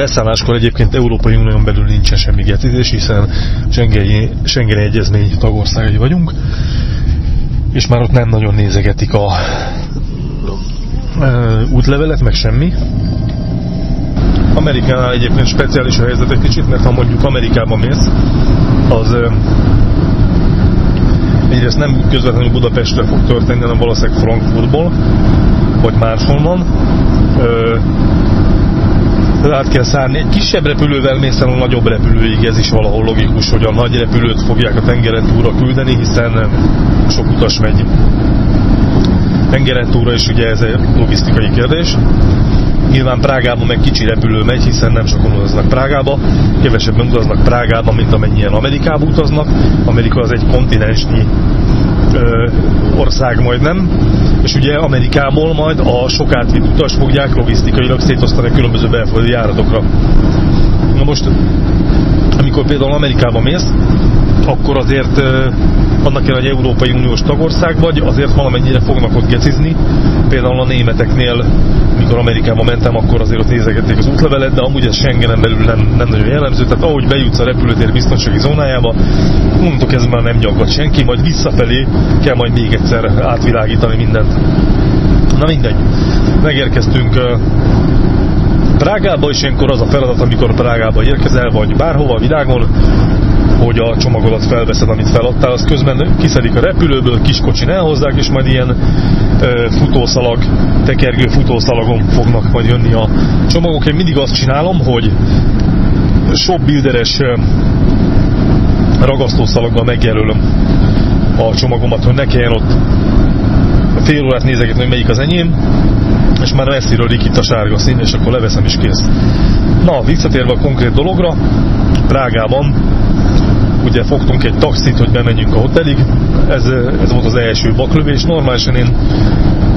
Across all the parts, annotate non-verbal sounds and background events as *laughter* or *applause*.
leszálláskor egyébként Európai Unión belül nincsen semmi getizés, hiszen Schengeni, Schengeni Egyezmény tagországai vagyunk, és már ott nem nagyon nézegetik a útlevelet, meg semmi. Amerikánál egyébként speciális a helyzet egy kicsit, mert ha mondjuk Amerikába mész, az egyrészt nem közvetlenül Budapestre fog történni, hanem valószínűleg Frankfurtból, vagy máshonnan. Át kell szállni. Egy kisebb repülővel mész a nagyobb repülőig, ez is valahol logikus, hogy a nagy repülőt fogják a tengeren túra küldeni, hiszen sok utas megy tengeren túra, és ugye ez egy logisztikai kérdés. Nyilván Prágában meg kicsi repülő megy, hiszen nem sokan utaznak Prágába, kevesebben utaznak Prágába, mint amennyien Amerikába utaznak. Amerika az egy kontinensnyi ö, ország majdnem, és ugye Amerikából majd a sok átvitt utas fogják logisztikailag szétosztani a különböző belföldi járatokra. Na most, amikor például Amerikába mész, akkor azért annak kell, hogy Európai Uniós tagország vagy, azért valamennyire fognak ott gecizni. Például a németeknél, mikor Amerikába mentem, akkor azért ott nézegették az útlevelet, de amúgy ez Schengenen belül nem, nem nagyon jellemző. Tehát ahogy bejutsz a repülőtér biztonsági zónájába, mondtok ez már nem nyaggat senki, majd visszafelé kell majd még egyszer átvilágítani mindent. Na mindegy, megérkeztünk Prágába, és ilyenkor az a feladat, amikor Prágába érkezel, vagy bárhova a világon, hogy a csomagodat felveszed, amit feladtál, azt közben kiszedik a repülőből, kiskocsin elhozzák, és majd ilyen ö, futószalag, tekergő futószalagon fognak majd jönni a csomagok. Én mindig azt csinálom, hogy shopbuilderes ragasztószalaggal megjelölöm a csomagomat, hogy ne kelljen ott fél órát nézegetni, hogy melyik az enyém, és már messziről itt a sárga szín, és akkor leveszem is kész. Na, visszatérve a konkrét dologra, Prágában ugye fogtunk egy taxit, hogy bemenjünk a hotelig, ez, ez volt az első baklövés. Normálisan én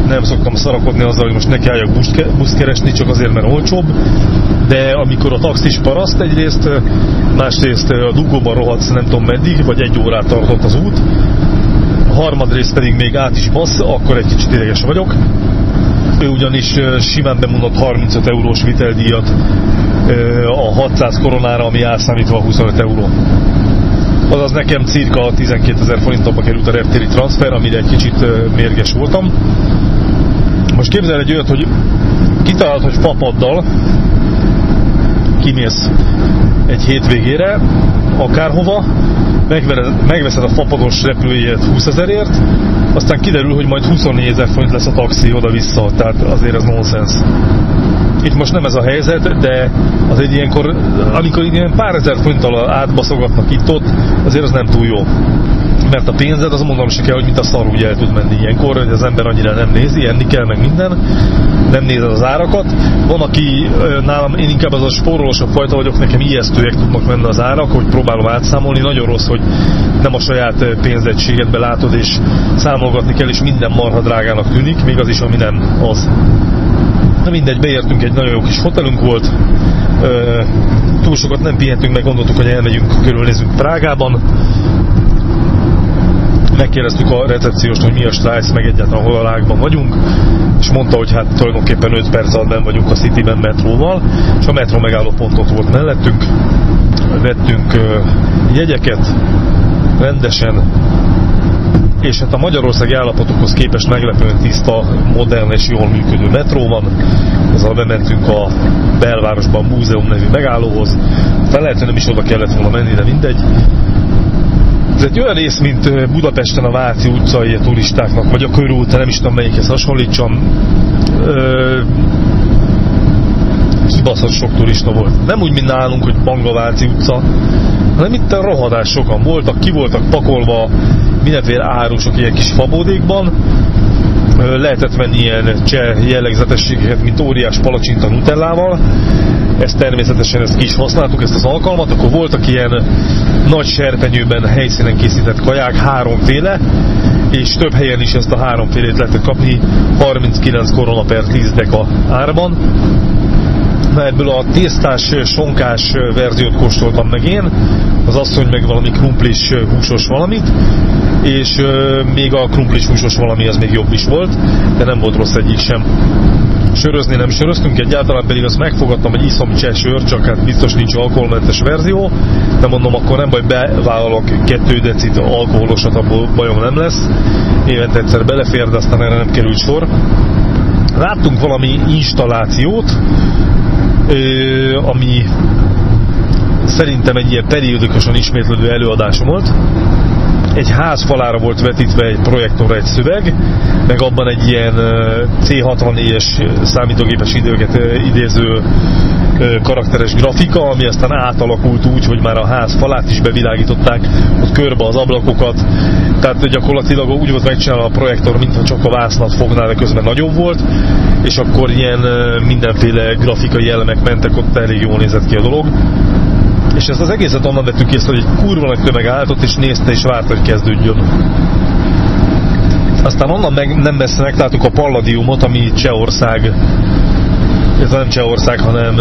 nem szoktam szarakodni azzal, hogy most nekiálljak buszt keresni, csak azért, mert olcsóbb, de amikor a taxis paraszt egyrészt, másrészt a dugóban rohadsz nem tudom meddig, vagy egy órát tartott az út, a harmadrészt pedig még át is bassz, akkor egy kicsit ideges vagyok. Ő ugyanis simán bemondott 35 eurós viteldíjat a 600 koronára, ami elszámítva 25 euró azaz nekem cirka 12 ezer forintokba került a reptéri transfer, amire egy kicsit mérges voltam. Most képzelj egy olyat, hogy kitalálod, hogy fapaddal kimész egy hétvégére, akárhova, megveszed a fapados repülőjét 20 ezerért, aztán kiderül, hogy majd 24 ezer forint lesz a taxi oda-vissza, tehát azért ez nonsens. Itt most nem ez a helyzet, de az egy ilyenkor, amikor ilyen pár ezer forinttal átbaszogatnak itt-ott, azért az nem túl jó mert a pénzed, az mondom se kell, hogy mint a szar úgy el tud menni ilyenkor, hogy az ember annyira nem nézi, enni kell meg minden, nem nézed az árakat. Van, aki nálam, én inkább az a spórolósabb fajta vagyok, nekem ijesztőek tudnak menni az árak, hogy próbálom átszámolni. Nagyon rossz, hogy nem a saját pénzegységedbe látod, és számolgatni kell, és minden marha drágának tűnik, még az is, ami nem az. Na mindegy, beértünk, egy nagyon jó kis hotelünk volt, túl sokat nem pihentünk, meg gondoltuk, hogy elmegyünk, körülnézünk Prágában, megkérdeztük a recepcióst, hogy mi a Strájc, meg egyáltalán hol a lágban vagyunk, és mondta, hogy hát tulajdonképpen 5 perc alatt nem vagyunk a Cityben metróval, és a metró megálló pontot volt mellettünk, vettünk jegyeket, rendesen, és hát a Magyarországi állapotokhoz képest meglepően tiszta, modern és jól működő metró van. Azzal bementünk a belvárosban múzeum nevű megállóhoz. Fel lehet, nem is oda kellett volna menni, de mindegy. Ez egy olyan rész, mint Budapesten a Váci utcai a turistáknak, vagy a körút, nem is tudom melyikhez hasonlítsam. Kibaszott sok turista volt. Nem úgy, mint nálunk, hogy Banga Váci utca, hanem itt rohadás sokan voltak, ki voltak pakolva mindenféle árusok ilyen kis fabódékban, lehetett venni ilyen cseh jellegzetességeket, mint óriás palacsinta nutellával, ezt természetesen ezt ki is használtuk, ezt az alkalmat, akkor voltak ilyen nagy serpenyőben helyszínen készített kaják, háromféle, és több helyen is ezt a háromfélét lehetett kapni 39 korona per 10 deka árban. Na ebből a tésztás, sonkás verziót kóstoltam meg én, az asszony meg valami krumplis húsos valamit, és még a krumplis húsos valami az még jobb is volt, de nem volt rossz egyik sem. sörözni nem söröztünk, egyáltalán pedig azt megfogadtam, hogy iszom cseh csak hát biztos nincs alkoholmentes verzió, de mondom, akkor nem baj, bevállalok kettő decit alkoholosat, abból bajom nem lesz. Évente egyszer belefér, de aztán erre nem került sor. Láttunk valami installációt, ami szerintem egy ilyen periódikusan ismétlődő előadásom volt, egy ház falára volt vetítve egy projektorra egy szöveg, meg abban egy ilyen C64-es számítógépes időket idéző karakteres grafika, ami aztán átalakult úgy, hogy már a ház falát is bevilágították, ott körbe az ablakokat, tehát gyakorlatilag úgy volt megcsinálva a projektor, mintha csak a vásznat fogná, de közben nagyobb volt, és akkor ilyen mindenféle grafikai elemek mentek, ott elég jól nézett ki a dolog. És ezt az egészet onnan vettük észre, hogy egy kurva nagy tömeg állt ott, és nézte és várta, hogy kezdődjön. Aztán onnan meg nem messze megtaláltuk a Palladiumot, ami Csehország, ez nem Csehország, hanem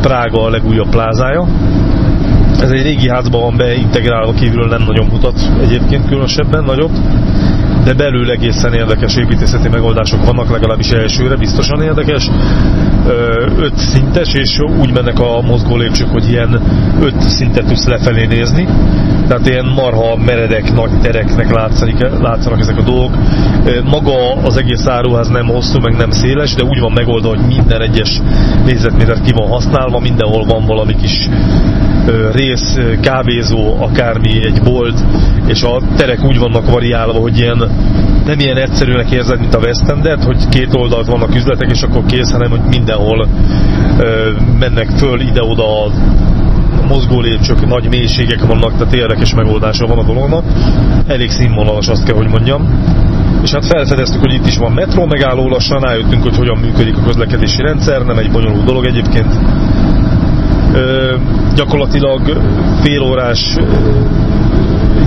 Prága a legújabb plázája. Ez egy régi házban van beintegrálva, kívülről nem nagyon mutat egyébként különösebben nagyot de belül egészen érdekes építészeti megoldások vannak, legalábbis elsőre biztosan érdekes. Öt szintes, és úgy mennek a mozgó lépcsők, hogy ilyen öt szintet tudsz lefelé nézni. Tehát ilyen marha meredek nagy tereknek látszanak, látszanak ezek a dolgok. Maga az egész áruház nem hosszú, meg nem széles, de úgy van megoldva, hogy minden egyes négyzetméter ki van használva, mindenhol van valami kis rész, kávézó, akármi, egy bolt, és a terek úgy vannak variálva, hogy ilyen nem ilyen egyszerűnek érzed, mint a West Endet, hogy két oldalt vannak üzletek, és akkor kész, hanem hogy mindenhol ö, mennek föl ide-oda mozgó lépcsők, nagy mélységek vannak, tehát érdekes megoldása van a dolognak. Elég színvonalas, azt kell, hogy mondjam. És hát felfedeztük, hogy itt is van metró megálló, lassan rájöttünk, hogy hogyan működik a közlekedési rendszer, nem egy bonyolult dolog egyébként. Ö, gyakorlatilag félórás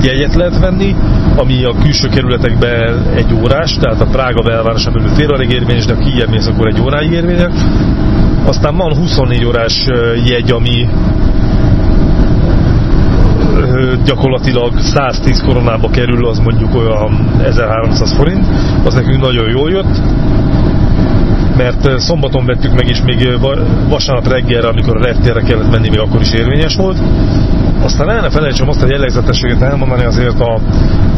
jegyet lehet venni, ami a külső kerületekben egy órás, tehát a Prága belvárosa belül fél óráig érvényes, de ha kijebb akkor egy óráig érvényes. Aztán van 24 órás jegy, ami gyakorlatilag 110 koronába kerül, az mondjuk olyan 1300 forint, az nekünk nagyon jól jött, mert szombaton vettük meg, és még vasárnap reggelre, amikor a reptérre kellett menni, még akkor is érvényes volt. Aztán el ne felejtsem azt a jellegzetességet elmondani azért a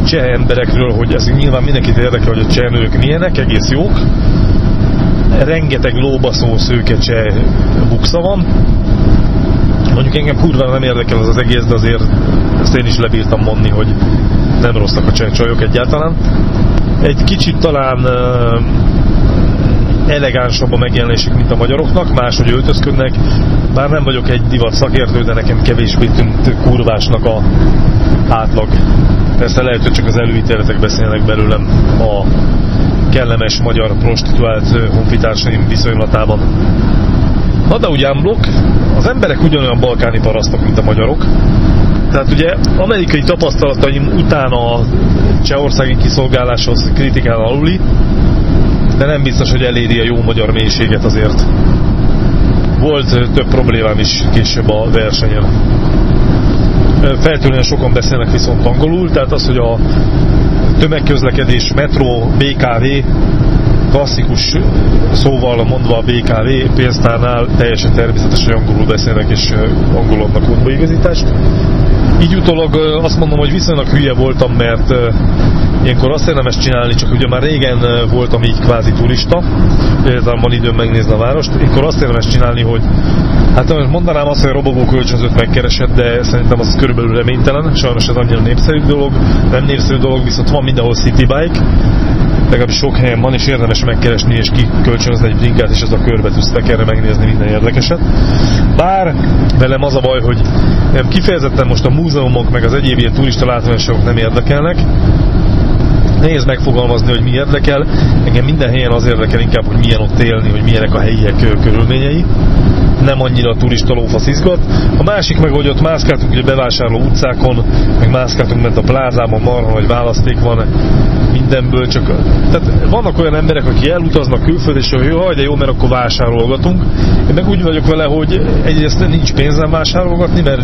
cseh emberekről, hogy ez nyilván mindenkit érdekel, hogy a cseh nők milyenek, egész jók. Rengeteg lóbaszó szőke cseh buksa van. Mondjuk engem kurva nem érdekel az az egész, de azért ezt én is lebírtam mondni, hogy nem rosszak a cseh csajok egyáltalán. Egy kicsit talán elegánsabb a megjelenésük, mint a magyaroknak, máshogy öltözködnek. Bár nem vagyok egy divat szakértő, de nekem kevésbé tűnt kurvásnak a átlag. Persze lehet, hogy csak az előítéletek beszélnek belőlem a kellemes magyar prostituált honfitársaim viszonylatában. Na de ugye blokk, az emberek ugyanolyan balkáni parasztok, mint a magyarok. Tehát ugye amerikai tapasztalataim után a csehországi kiszolgáláshoz kritikán aluli, de nem biztos, hogy eléri a jó magyar mélységet azért. Volt több problémám is később a versenyen. Feltűnően sokan beszélnek viszont angolul, tehát az, hogy a tömegközlekedés, metró, BKV, klasszikus szóval mondva a BKV pénztárnál teljesen természetes, hogy angolul beszélnek és angolul adnak igazítást. Így utólag azt mondom, hogy viszonylag hülye voltam, mert ilyenkor azt érdemes csinálni, csak ugye már régen voltam így kvázi turista, illetve van időm megnézni a várost, ilyenkor azt érdemes csinálni, hogy hát mondanám azt, hogy a robogó kölcsönzőt megkeresett, de szerintem az körülbelül reménytelen, sajnos ez annyira népszerű dolog, nem népszerű dolog, viszont van mindenhol City Bike, legalábbis sok helyen van, és érdemes megkeresni és kikölcsönözni egy bringát, és ez a körbe tudsz tekerre megnézni minden érdekeset. Bár velem az a baj, hogy kifejezetten most a múzeumok meg az egyéb ilyen turista látványosságok nem érdekelnek, nehéz megfogalmazni, hogy mi érdekel. Engem minden helyen az érdekel inkább, hogy milyen ott élni, hogy milyenek a helyiek körülményei. Nem annyira a turista lófasz izgat. A másik meg, hogy ott mászkáltunk ugye bevásárló utcákon, meg mászkáltunk ment a plázában, marha, hogy választék van mindenből, csak tehát vannak olyan emberek, akik elutaznak külföldre, és hogy jó, de jó, mert akkor vásárolgatunk. Én meg úgy vagyok vele, hogy egyrészt nincs pénzem vásárolgatni, mert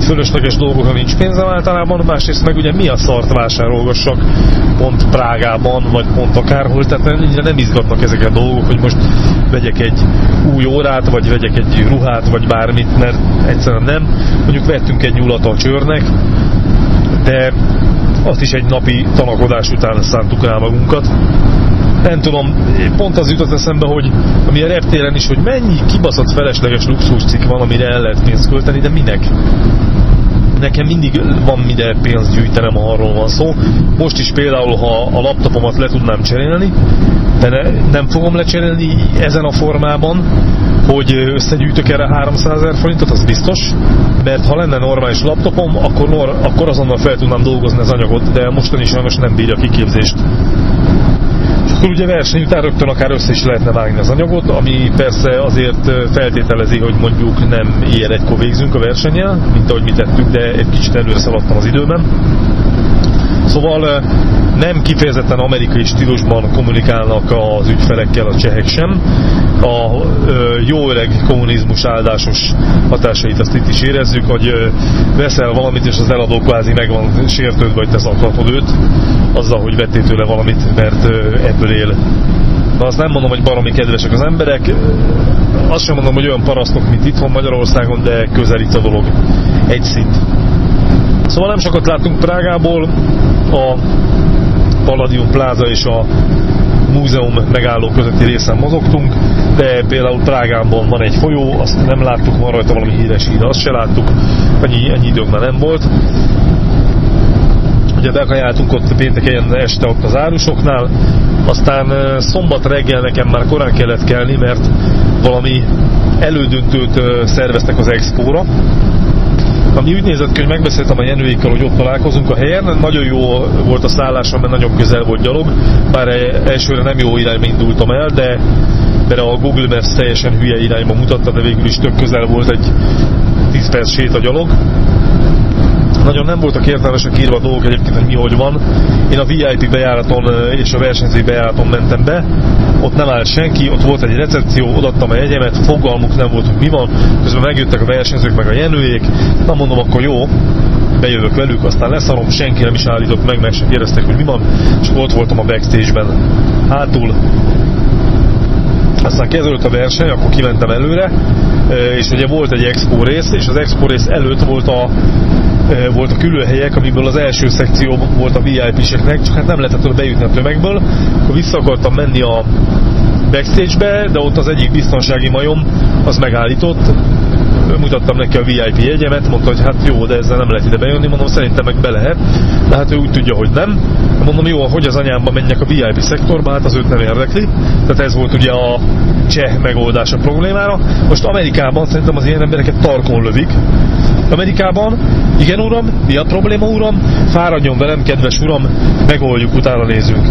fölösleges dolgokra nincs pénzem általában, másrészt meg ugye mi a szart vásárolgassak pont Prágában, vagy pont akárhol, tehát nem, nem izgatnak ezek a dolgok, hogy most vegyek egy új órát, vagy vegyek egy ruhát, vagy bármit, mert egyszerűen nem. Mondjuk vettünk egy nyulat a csőrnek, de azt is egy napi tanakodás után szántuk rá magunkat. Nem tudom, pont az jutott eszembe, hogy ami a reptéren is, hogy mennyi kibaszott felesleges luxuscikk van, amire el lehet pénzt költeni, de minek? nekem mindig van mire pénzt gyűjtenem, ha arról van szó. Most is például, ha a laptopomat le tudnám cserélni, de ne, nem fogom lecserélni ezen a formában, hogy összegyűjtök erre 300 ezer forintot, az biztos, mert ha lenne normális laptopom, akkor, nor, akkor azonnal fel tudnám dolgozni az anyagot, de mostani sajnos nem bírja kiképzést akkor ugye verseny után rögtön akár össze is lehetne vágni az anyagot, ami persze azért feltételezi, hogy mondjuk nem ilyen egykor végzünk a versenyen, mint ahogy mi tettük, de egy kicsit előre szaladtam az időben. Szóval nem kifejezetten amerikai stílusban kommunikálnak az ügyfelekkel a csehek sem. A jó öreg kommunizmus áldásos hatásait azt itt is érezzük, hogy veszel valamit, és az eladó kvázi meg van sértődve, hogy te zaklatod őt, azzal, hogy vettél tőle valamit, mert ebből él. Na azt nem mondom, hogy baromi kedvesek az emberek, azt sem mondom, hogy olyan parasztok, mint itthon Magyarországon, de közelít a dolog. Egy szint. Szóval nem sokat láttunk Prágából, a Palladium Plaza és a múzeum megálló közötti részen mozogtunk, de például Prágában van egy folyó, azt nem láttuk, van rajta valami híres híd, azt se láttuk, ennyi, ennyi időnk már nem volt. Ugye bekajáltunk ott pénteken este ott az árusoknál, aztán szombat reggel nekem már korán kellett kelni, mert valami elődöntőt szerveztek az expóra, nézett ki, hogy megbeszéltem a Jenőikkel, hogy ott találkozunk a helyen. Nagyon jó volt a szállásom, mert nagyon közel volt gyalog. Bár elsőre nem jó irányba indultam el, de, de a Google Maps teljesen hülye irányba mutatta, de végül is tök közel volt egy 10 perc sét a gyalog. Nagyon nem voltak értelmesek írva a dolgok egyébként, hogy mi hogy van. Én a VIP bejáraton és a versenyzői bejáraton mentem be, ott nem állt senki, ott volt egy recepció, odattam a jegyemet, fogalmuk nem volt, hogy mi van, közben megjöttek a versenyzők meg a jenőjék, na mondom, akkor jó, bejövök velük, aztán leszarom, senki nem is állított meg, meg sem kérdeztek, hogy mi van, és ott voltam a backstage-ben. Hátul aztán kezdődött a verseny, akkor kimentem előre, és ugye volt egy expo rész, és az expo rész előtt volt a, volt a külőhelyek, amiből az első szekció volt a VIP-seknek, csak hát nem lehetett bejutni a tömegből, akkor vissza akartam menni a backstage-be, de ott az egyik biztonsági majom az megállított, mutattam neki a VIP jegyemet, mondta, hogy hát jó, de ezzel nem lehet ide bejönni, mondom, szerintem meg be lehet, de hát ő úgy tudja, hogy nem. Mondom, jó, hogy az anyámba menjek a VIP szektorba, hát az őt nem érdekli. Tehát ez volt ugye a cseh megoldás a problémára. Most Amerikában szerintem az ilyen embereket tarkon lövik. Amerikában, igen uram, mi a probléma uram? Fáradjon velem, kedves uram, megoldjuk, utána nézünk.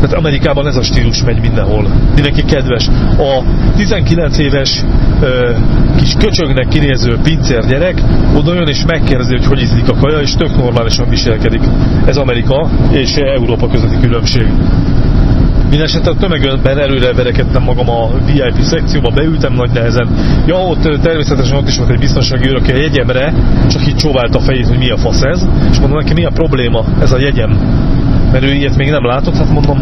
Tehát Amerikában ez a stílus megy mindenhol. Mindenki kedves. A 19 éves ö, kis köcsögnek kinéző pincér gyerek oda jön és megkérdezi, hogy hogy ízlik a kaja, és tök normálisan viselkedik. Ez Amerika és Európa közötti különbség. Mindenesetre a tömegben előre verekedtem magam a VIP szekcióba, beültem nagy nehezen. Ja, ott természetesen ott is volt egy biztonsági őr, aki a jegyemre csak így csóválta a fejét, hogy mi a fasz ez, és mondom neki, mi a probléma, ez a jegyem. Mert ő ilyet még nem látott, hát mondom,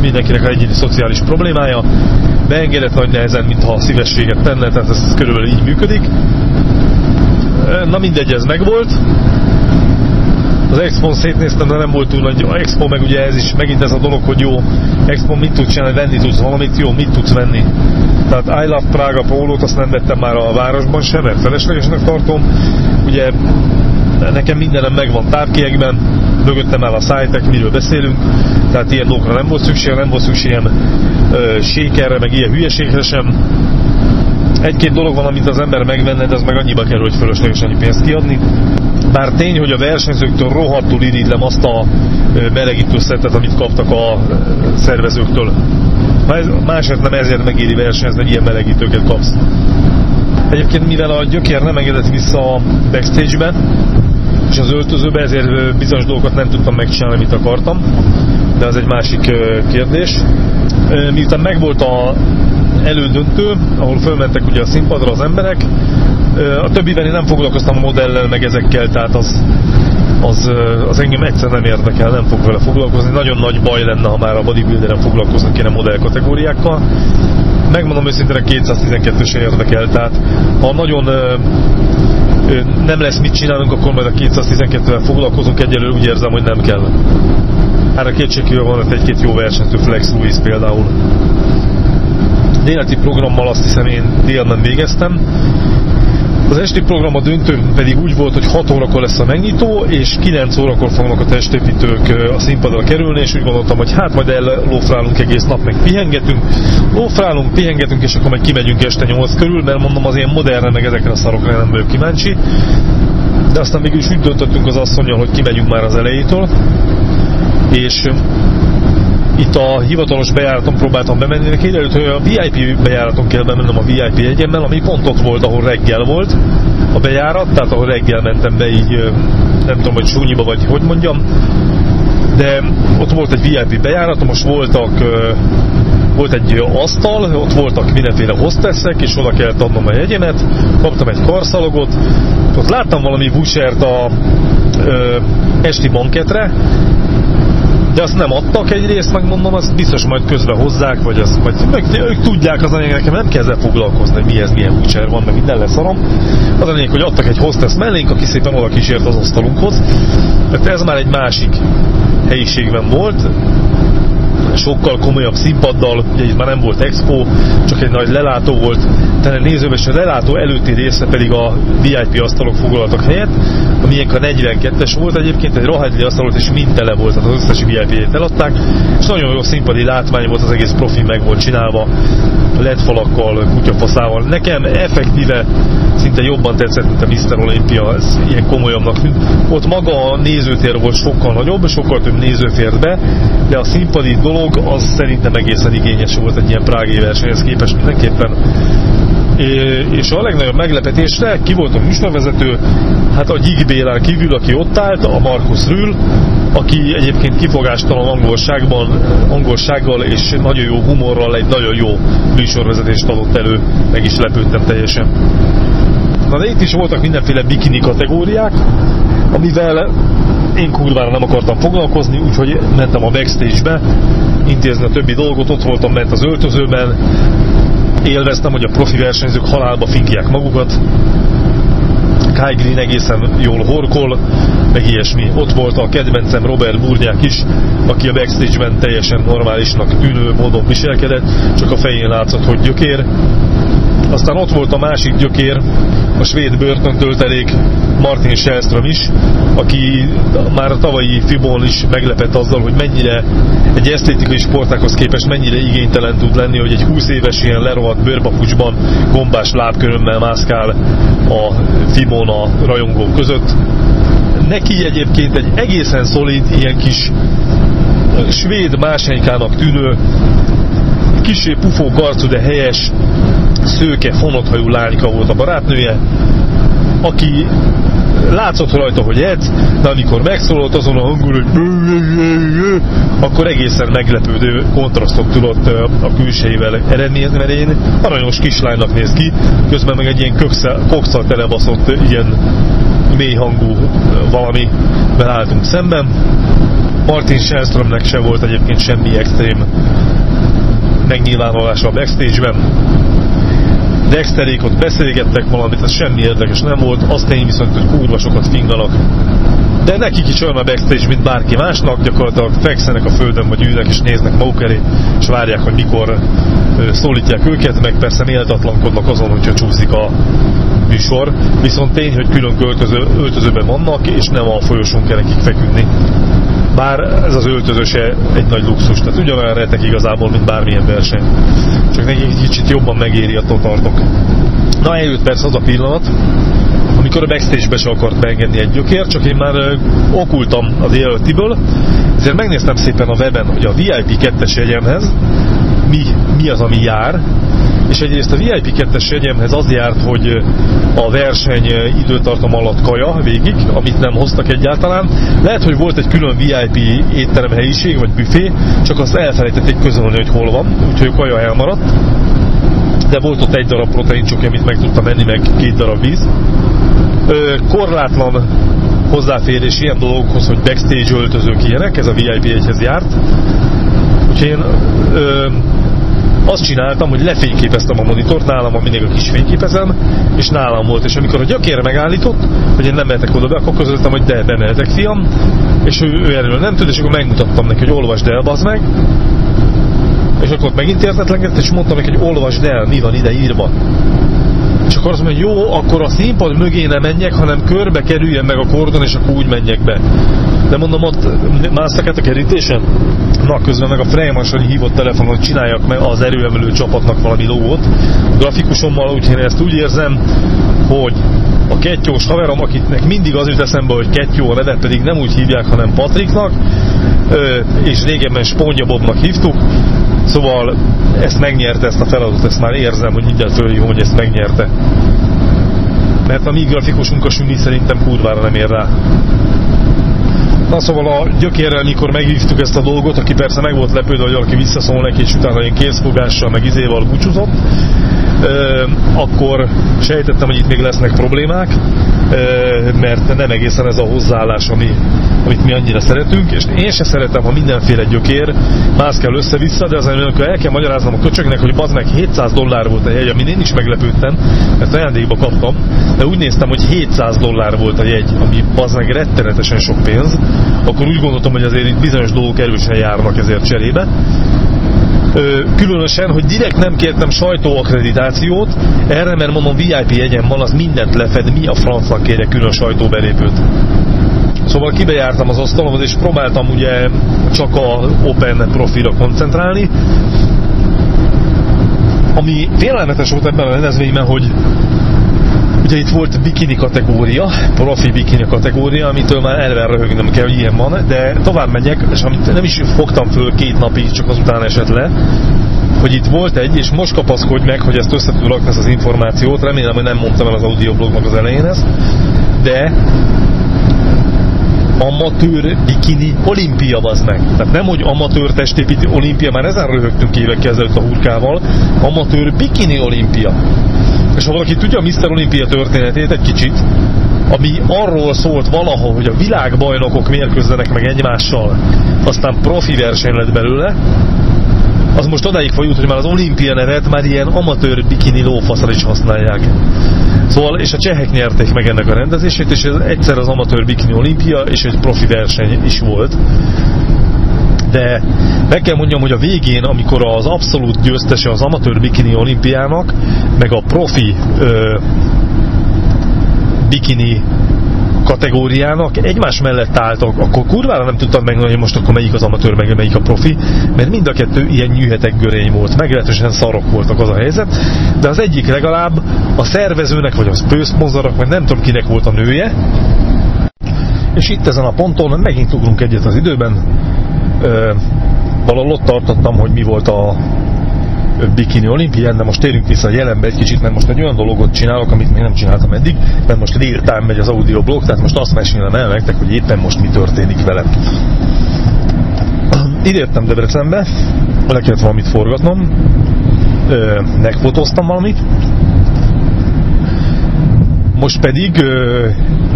mindenkinek egy szociális problémája. Beengedett nagy nehezen, mintha szívességet tenne, tehát ez körülbelül így működik. Na mindegy, ez megvolt az Expo szétnéztem, de nem volt túl nagy. A Expo meg ugye ez is megint ez a dolog, hogy jó, Expo mit tudsz csinálni, venni tudsz valamit, jó, mit tudsz venni. Tehát I Love Praga pólót azt nem vettem már a városban sem, mert feleslegesnek tartom. Ugye nekem mindenem megvan távkiekben, mögöttem el a szájtek, miről beszélünk, tehát ilyen dolgokra nem volt szükség, nem volt szükségem ö, sékerre, meg ilyen hülyeségre sem egy-két dolog van, amit az ember megvenne, de az meg annyiba kerül, hogy fölösleges annyi pénzt kiadni. Bár tény, hogy a versenyzőktől rohadtul irigylem azt a melegítő szettet, amit kaptak a szervezőktől. Másért nem ezért megéri versenyezni, hogy ilyen melegítőket kapsz. Egyébként mivel a gyökér nem engedett vissza a backstage-be, és az öltözőbe, ezért bizonyos dolgokat nem tudtam megcsinálni, amit akartam, de az egy másik kérdés. Miután megvolt a elődöntő, ahol fölmentek ugye a színpadra az emberek, A többiben én nem foglalkoztam a modellel, meg ezekkel, tehát az, az, az engem egyszer nem érdekel, nem fog vele foglalkozni. Nagyon nagy baj lenne, ha már a bodybuilderen foglalkoznak kéne modell kategóriákkal. Megmondom őszintén, a 212 se érdekel, tehát ha nagyon nem lesz mit csinálunk, akkor majd a 212-vel foglalkozunk, egyelőre úgy érzem, hogy nem kell. Hát a kétségkívül van egy-két jó versenyző, Flex Lewis például. Déleti programmal azt hiszem én délben végeztem, az esti program a döntő pedig úgy volt, hogy 6 órakor lesz a megnyitó, és 9 órakor fognak a testépítők a színpadra kerülni, és úgy gondoltam, hogy hát majd ellófrálunk egész nap, meg pihengetünk, lófrálunk, pihengetünk, és akkor majd kimegyünk este 8 körül, mert mondom, az ilyen moderne, meg ezekre a szarokra nem vagyok kíváncsi. De aztán mégis úgy döntöttünk az asszonyjal, hogy kimegyünk már az elejétől, és itt a hivatalos bejáraton próbáltam bemenni, de kiderült, hogy a VIP bejáraton kell bemennem a VIP egyemmel, ami pont ott volt, ahol reggel volt a bejárat, tehát ahol reggel mentem be így, nem tudom, hogy súnyiba vagy hogy mondjam, de ott volt egy VIP bejárat, most voltak volt egy asztal, ott voltak mindenféle hostessek, és oda kellett adnom a jegyemet, kaptam egy karszalagot, ott láttam valami vusert a ö, esti banketre, de azt nem adtak egyrészt, megmondom, azt biztos majd közbe hozzák, vagy azt majd meg, ők tudják az anyag, nekem nem kell ezzel foglalkozni, hogy mi ez, milyen úgyser van, meg minden lesz szarom. Az anyag, hogy adtak egy hostess mellénk, aki szépen oda kísért az asztalunkhoz. Tehát ez már egy másik helyiségben volt, sokkal komolyabb színpaddal, ugye itt már nem volt expo, csak egy nagy lelátó volt, és a lelátó előtti része pedig a VIP asztalok foglaltak helyet, ami a 42-es volt egyébként, egy rohadli asztal volt, és mind tele volt, tehát az összes VIP-et eladták, és nagyon jó színpadi látvány volt, az egész profi meg volt csinálva, LED falakkal, kutyafaszával. Nekem effektíve szinte jobban tetszett, mint a Mr. Olympia, ez ilyen komolyabbnak. Ott maga a nézőtér volt sokkal nagyobb, sokkal több néző fért be, de a színpadi dolog az szerintem egészen igényes volt egy ilyen prágai versenyhez képest mindenképpen. És a legnagyobb meglepetésre ki volt a műsorvezető, hát a Gyig Bélán kívül, aki ott állt, a Markus Rül, aki egyébként kifogástalan angolságban, angolsággal és nagyon jó humorral egy nagyon jó műsorvezetést adott elő, meg is lepődtem teljesen. Na de itt is voltak mindenféle bikini kategóriák, amivel én kurvára nem akartam foglalkozni, úgyhogy mentem a backstage-be, intézni a többi dolgot, ott voltam ment az öltözőben, élveztem, hogy a profi versenyzők halálba finkják magukat, Kai Green egészen jól horkol, meg ilyesmi. Ott volt a kedvencem Robert Burnyák is, aki a backstage-ben teljesen normálisnak tűnő módon viselkedett, csak a fején látszott, hogy gyökér. Aztán ott volt a másik gyökér, a svéd börtöntöltelék Martin Schellström is, aki már a tavalyi Fibon is meglepett azzal, hogy mennyire egy esztétikai sportákhoz képest mennyire igénytelen tud lenni, hogy egy 20 éves ilyen lerohadt bőrpapucsban gombás lábkörömmel mászkál a Fibon a rajongók között. Neki egyébként egy egészen szolid, ilyen kis svéd máselykának tűnő, kisé pufó garcú, de helyes, szőke, fonothajú lányka volt a barátnője, aki látszott rajta, hogy edz, de amikor megszólalt azon a hangon, hogy akkor egészen meglepődő kontrasztok tudott a külsejével eredményezni, mert én aranyos kislánynak néz ki, közben meg egy ilyen kokszal telebaszott, ilyen mély hangú valami álltunk szemben. Martin Shellströmnek se volt egyébként semmi extrém megnyilvánulása a backstage-ben. Dexterék ott beszélgettek valamit, ez semmi érdekes nem volt, azt én viszont, hogy kurva sokat finganak. De nekik is olyan a backstage, mint bárki másnak, gyakorlatilag fekszenek a földön, vagy ülnek és néznek maguk elé, és várják, hogy mikor szólítják őket, meg persze méltatlankodnak azon, hogyha csúszik a műsor, viszont tény, hogy külön költöző, öltözőben vannak, és nem a folyosón kell nekik feküdni. Bár ez az öltözőse egy nagy luxus, tehát ugyanolyan retek igazából, mint bármilyen verseny. Csak nekik egy kicsit jobban megéri, attól tartok. Na eljött persze az a pillanat, amikor a backstage-be se akart beengedni egy gyökér, csak én már okultam az jelöltiből, ezért megnéztem szépen a weben, hogy a VIP 2-es jegyemhez mi, mi az, ami jár, és egyrészt a VIP 2-es jegyemhez az járt, hogy a verseny időtartam alatt kaja végig, amit nem hoztak egyáltalán. Lehet, hogy volt egy külön VIP étterem helyiség, vagy büfé, csak azt elfelejtették közölni, hogy hol van, úgyhogy a kaja elmaradt de volt ott egy darab proteincsok, amit meg tudtam menni, meg két darab víz. Korlátlan hozzáférés ilyen dolgokhoz, hogy backstage öltözők ilyenek, ez a VIP egyhez járt. Úgyhogy én ö, azt csináltam, hogy lefényképeztem a monitort, nálam van mindig a kis fényképezem, és nálam volt, és amikor a gyökér megállított, hogy én nem mehetek oda be, akkor közöltem, hogy de, bemehetek fiam, és ő, ő erről nem tud, és akkor megmutattam neki, hogy olvasd el, bazd meg, és akkor megint értetlenkedett, és mondtam neki, hogy olvasd el, mi van ide írva. És akkor azt mondja, jó, akkor a színpad mögé ne menjek, hanem körbe kerüljen meg a kordon, és akkor úgy menjek be. De mondom, ott másztak a kerítésen? Na, közben meg a Freymansari hívott telefonon, hogy csináljak meg az erőemelő csapatnak valami logót. Grafikusommal úgyhogy ezt úgy érzem, hogy a kettyós haverom, akitnek mindig az jut eszembe, hogy kettyó a neve, pedig nem úgy hívják, hanem Patriknak, és régebben Spongyabobnak hívtuk, Szóval ezt megnyerte, ezt a feladatot, ezt már érzem, hogy mindjárt fölhívom, hogy ezt megnyerte. Mert a mi a Süni szerintem kurvára nem ér rá. Na szóval a gyökérrel, mikor megvívtuk ezt a dolgot, aki persze meg volt lepődve, hogy valaki visszaszól neki, és utána én készfogással, meg izéval búcsúzott, akkor sejtettem, hogy itt még lesznek problémák, mert nem egészen ez a hozzáállás, ami, amit mi annyira szeretünk, és én se szeretem, ha mindenféle gyökér mászkál össze-vissza, de azért amikor el kell magyaráznom a köcsöknek, hogy bazd meg 700 dollár volt a jegy, amin én is meglepődtem, mert ajándékba kaptam, de úgy néztem, hogy 700 dollár volt a jegy, ami bazd meg rettenetesen sok pénz, akkor úgy gondoltam, hogy azért bizonyos dolgok erősen járnak ezért cserébe. Különösen, hogy direkt nem kértem sajtóakkreditációt, erre, mert mondom VIP jegyem van, az mindent lefed, mi a francnak kérje külön sajtóbelépőt. Szóval kibejártam az asztalomhoz, és próbáltam ugye csak a Open profilra koncentrálni, ami félelmetes volt ebben a rendezvényben, hogy Ugye itt volt bikini kategória, profi bikini kategória, amitől már elven röhögnöm kell, hogy ilyen van, de tovább megyek, és amit nem is fogtam föl két napig, csak azután esett le, hogy itt volt egy, és most kapaszkodj meg, hogy ezt össze tud rakni ezt az információt, remélem, hogy nem mondtam el az audioblognak az elején ezt, de amatőr bikini olimpia az meg. Tehát nem, hogy amatőr testépítő olimpia, már ezen röhögtünk évekkel ezelőtt a hurkával, amatőr bikini olimpia. És ha valaki tudja a Mr. Olimpia történetét egy kicsit, ami arról szólt valahol, hogy a világbajnokok mérkőzzenek meg egymással, aztán profi verseny lett belőle, az most odáig folyult, hogy már az olimpia nevet már ilyen amatőr bikini lófaszra is használják. Szóval, és a csehek nyerték meg ennek a rendezését, és ez egyszer az amatőr bikini olimpia, és egy profi verseny is volt. De meg kell mondjam, hogy a végén, amikor az abszolút győztese az amatőr bikini olimpiának, meg a profi ö, bikini kategóriának egymás mellett álltak, akkor kurvára nem tudtam megmondani, hogy most akkor melyik az amatőr, meg melyik a profi, mert mind a kettő ilyen nyűhetek görény volt, meglehetősen szarok voltak az a helyzet, de az egyik legalább a szervezőnek, vagy a főszponzorok, vagy nem tudom kinek volt a nője, és itt ezen a ponton megint ugrunk egyet az időben, valahol ott tartottam, hogy mi volt a bikini olimpián, de most térjünk vissza a jelenbe egy kicsit, mert most egy olyan dologot csinálok, amit még nem csináltam eddig, mert most real time megy az audioblog, tehát most azt mesélem el nektek, hogy éppen most mi történik velem. *clears throat* Idértem Debrecenbe, le kellett valamit forgatnom, megfotóztam valamit, most pedig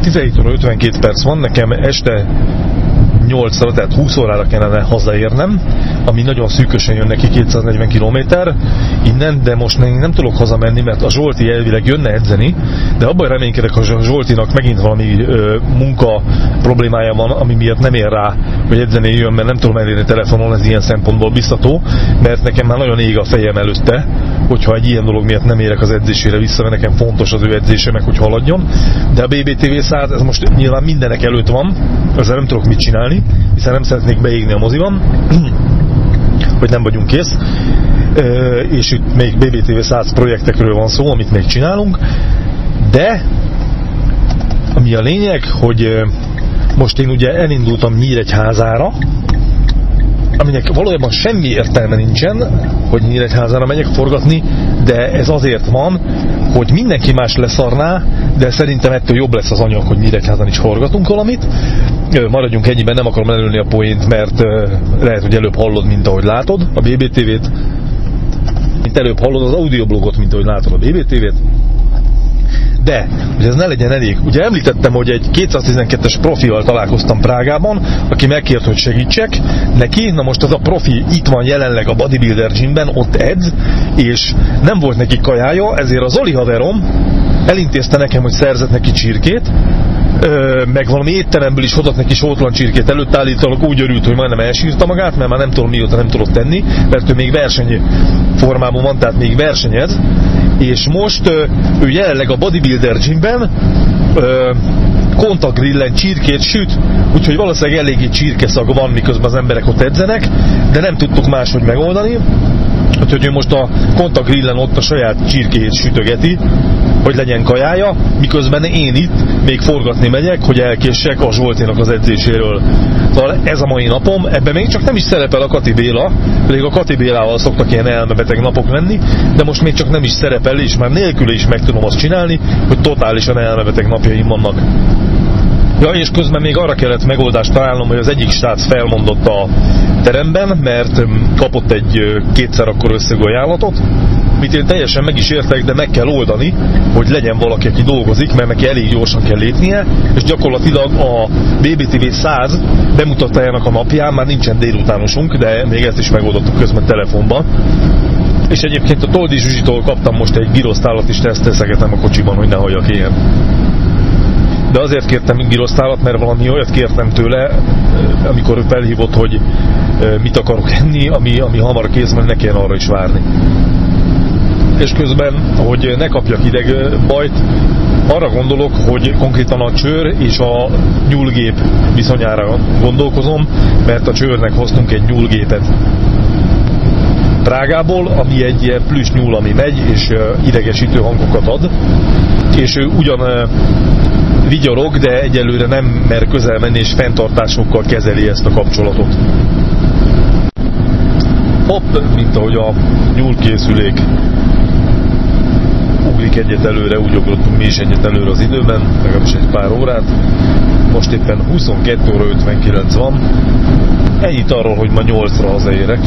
17 óra 52 perc van, nekem este 8-ra, tehát 20 órára kellene hazaérnem, ami nagyon szűkösen jön neki 240 km innen, de most nem, nem tudok hazamenni, mert a Zsolti elvileg jönne edzeni, de abban reménykedek, hogy a Zsoltinak megint valami ö, munka problémája van, ami miatt nem ér rá, hogy edzeni jön, mert nem tudom elérni telefonon, ez ilyen szempontból biztató, mert nekem már nagyon ég a fejem előtte, hogyha egy ilyen dolog miatt nem érek az edzésére vissza, mert nekem fontos az ő edzése, meg hogy haladjon. De a BBTV 100, ez most nyilván mindenek előtt van, ezzel nem tudok mit csinálni, hiszen nem szeretnék beégni a moziban, *clears throat* hogy nem vagyunk kész. És itt még BBTV 100 projektekről van szó, amit még csinálunk, de ami a lényeg, hogy most én ugye elindultam Nyíregyházára, aminek valójában semmi értelme nincsen, hogy Nyíregyházára megyek forgatni, de ez azért van, hogy mindenki más leszarná, de szerintem ettől jobb lesz az anyag, hogy Nyíregyházan is forgatunk valamit. Maradjunk ennyiben, nem akarom előni a poént, mert lehet, hogy előbb hallod, mint ahogy látod a BBTV-t. amit előbb hallod, az audioblogot, mint ahogy látod a BBTV-t, de, hogy ez ne legyen elég, ugye említettem, hogy egy 212-es profival találkoztam Prágában, aki megkért, hogy segítsek. Neki, na most az a profi itt van jelenleg a bodybuilder gymben, ott edz, és nem volt neki kajája, ezért az Oli haverom elintézte nekem, hogy szerzett neki csirkét, meg valami étteremből is hozott neki sótlan csirkét előtt állítólag úgy örült, hogy majdnem elsírta magát, mert már nem tudom mióta nem tudott tenni, mert ő még verseny formában van, tehát még versenyez, és most ö, ő jelenleg a bodybuilder gymben ö, kontaktgrillen csirkét süt, úgyhogy valószínűleg eléggé csirkeszag van, miközben az emberek ott edzenek, de nem tudtuk máshogy megoldani. Úgyhogy ő most a kontaktgrillen ott a saját csirkéjét sütögeti, hogy legyen kajája, miközben én itt még forgatni megyek, hogy elkéssek a Zsolténak az edzéséről. Szóval ez a mai napom, ebben még csak nem is szerepel a Kati Béla, pedig a Kati Bélával szoktak ilyen elmebeteg napok lenni, de most még csak nem is szerepel, és már nélkül is meg tudom azt csinálni, hogy totálisan elmebeteg napjaim vannak. Ja, és közben még arra kellett megoldást találnom, hogy az egyik srác felmondott a teremben, mert kapott egy kétszer akkor összegő ajánlatot, mit én teljesen meg is értek, de meg kell oldani, hogy legyen valaki, aki dolgozik, mert neki elég gyorsan kell lépnie, és gyakorlatilag a BBTV 100 bemutatájának a napján már nincsen délutánosunk, de még ezt is megoldottuk közben telefonban. És egyébként a Toldi Zsuzsitól kaptam most egy girosztálat is, ezt teszegetem a kocsiban, hogy ne halljak ilyen de azért kértem girosztálat, mert valami olyat kértem tőle, amikor ő felhívott, hogy mit akarok enni, ami, ami hamar kész, mert ne kelljen arra is várni. És közben, hogy ne kapjak ideg bajt, arra gondolok, hogy konkrétan a csőr és a nyúlgép viszonyára gondolkozom, mert a csőrnek hoztunk egy nyúlgépet Prágából, ami egy ilyen plüss nyúl, ami megy, és idegesítő hangokat ad, és ugyan vigyorog, de egyelőre nem mer közel menni, és fenntartásokkal kezeli ezt a kapcsolatot. Hopp, mint ahogy a nyúlkészülék ugrik egyet előre, úgy ugrottunk mi is egyet előre az időben, legalábbis egy pár órát. Most éppen 22 óra 59 van. Ennyit arról, hogy ma 8-ra hazaérek.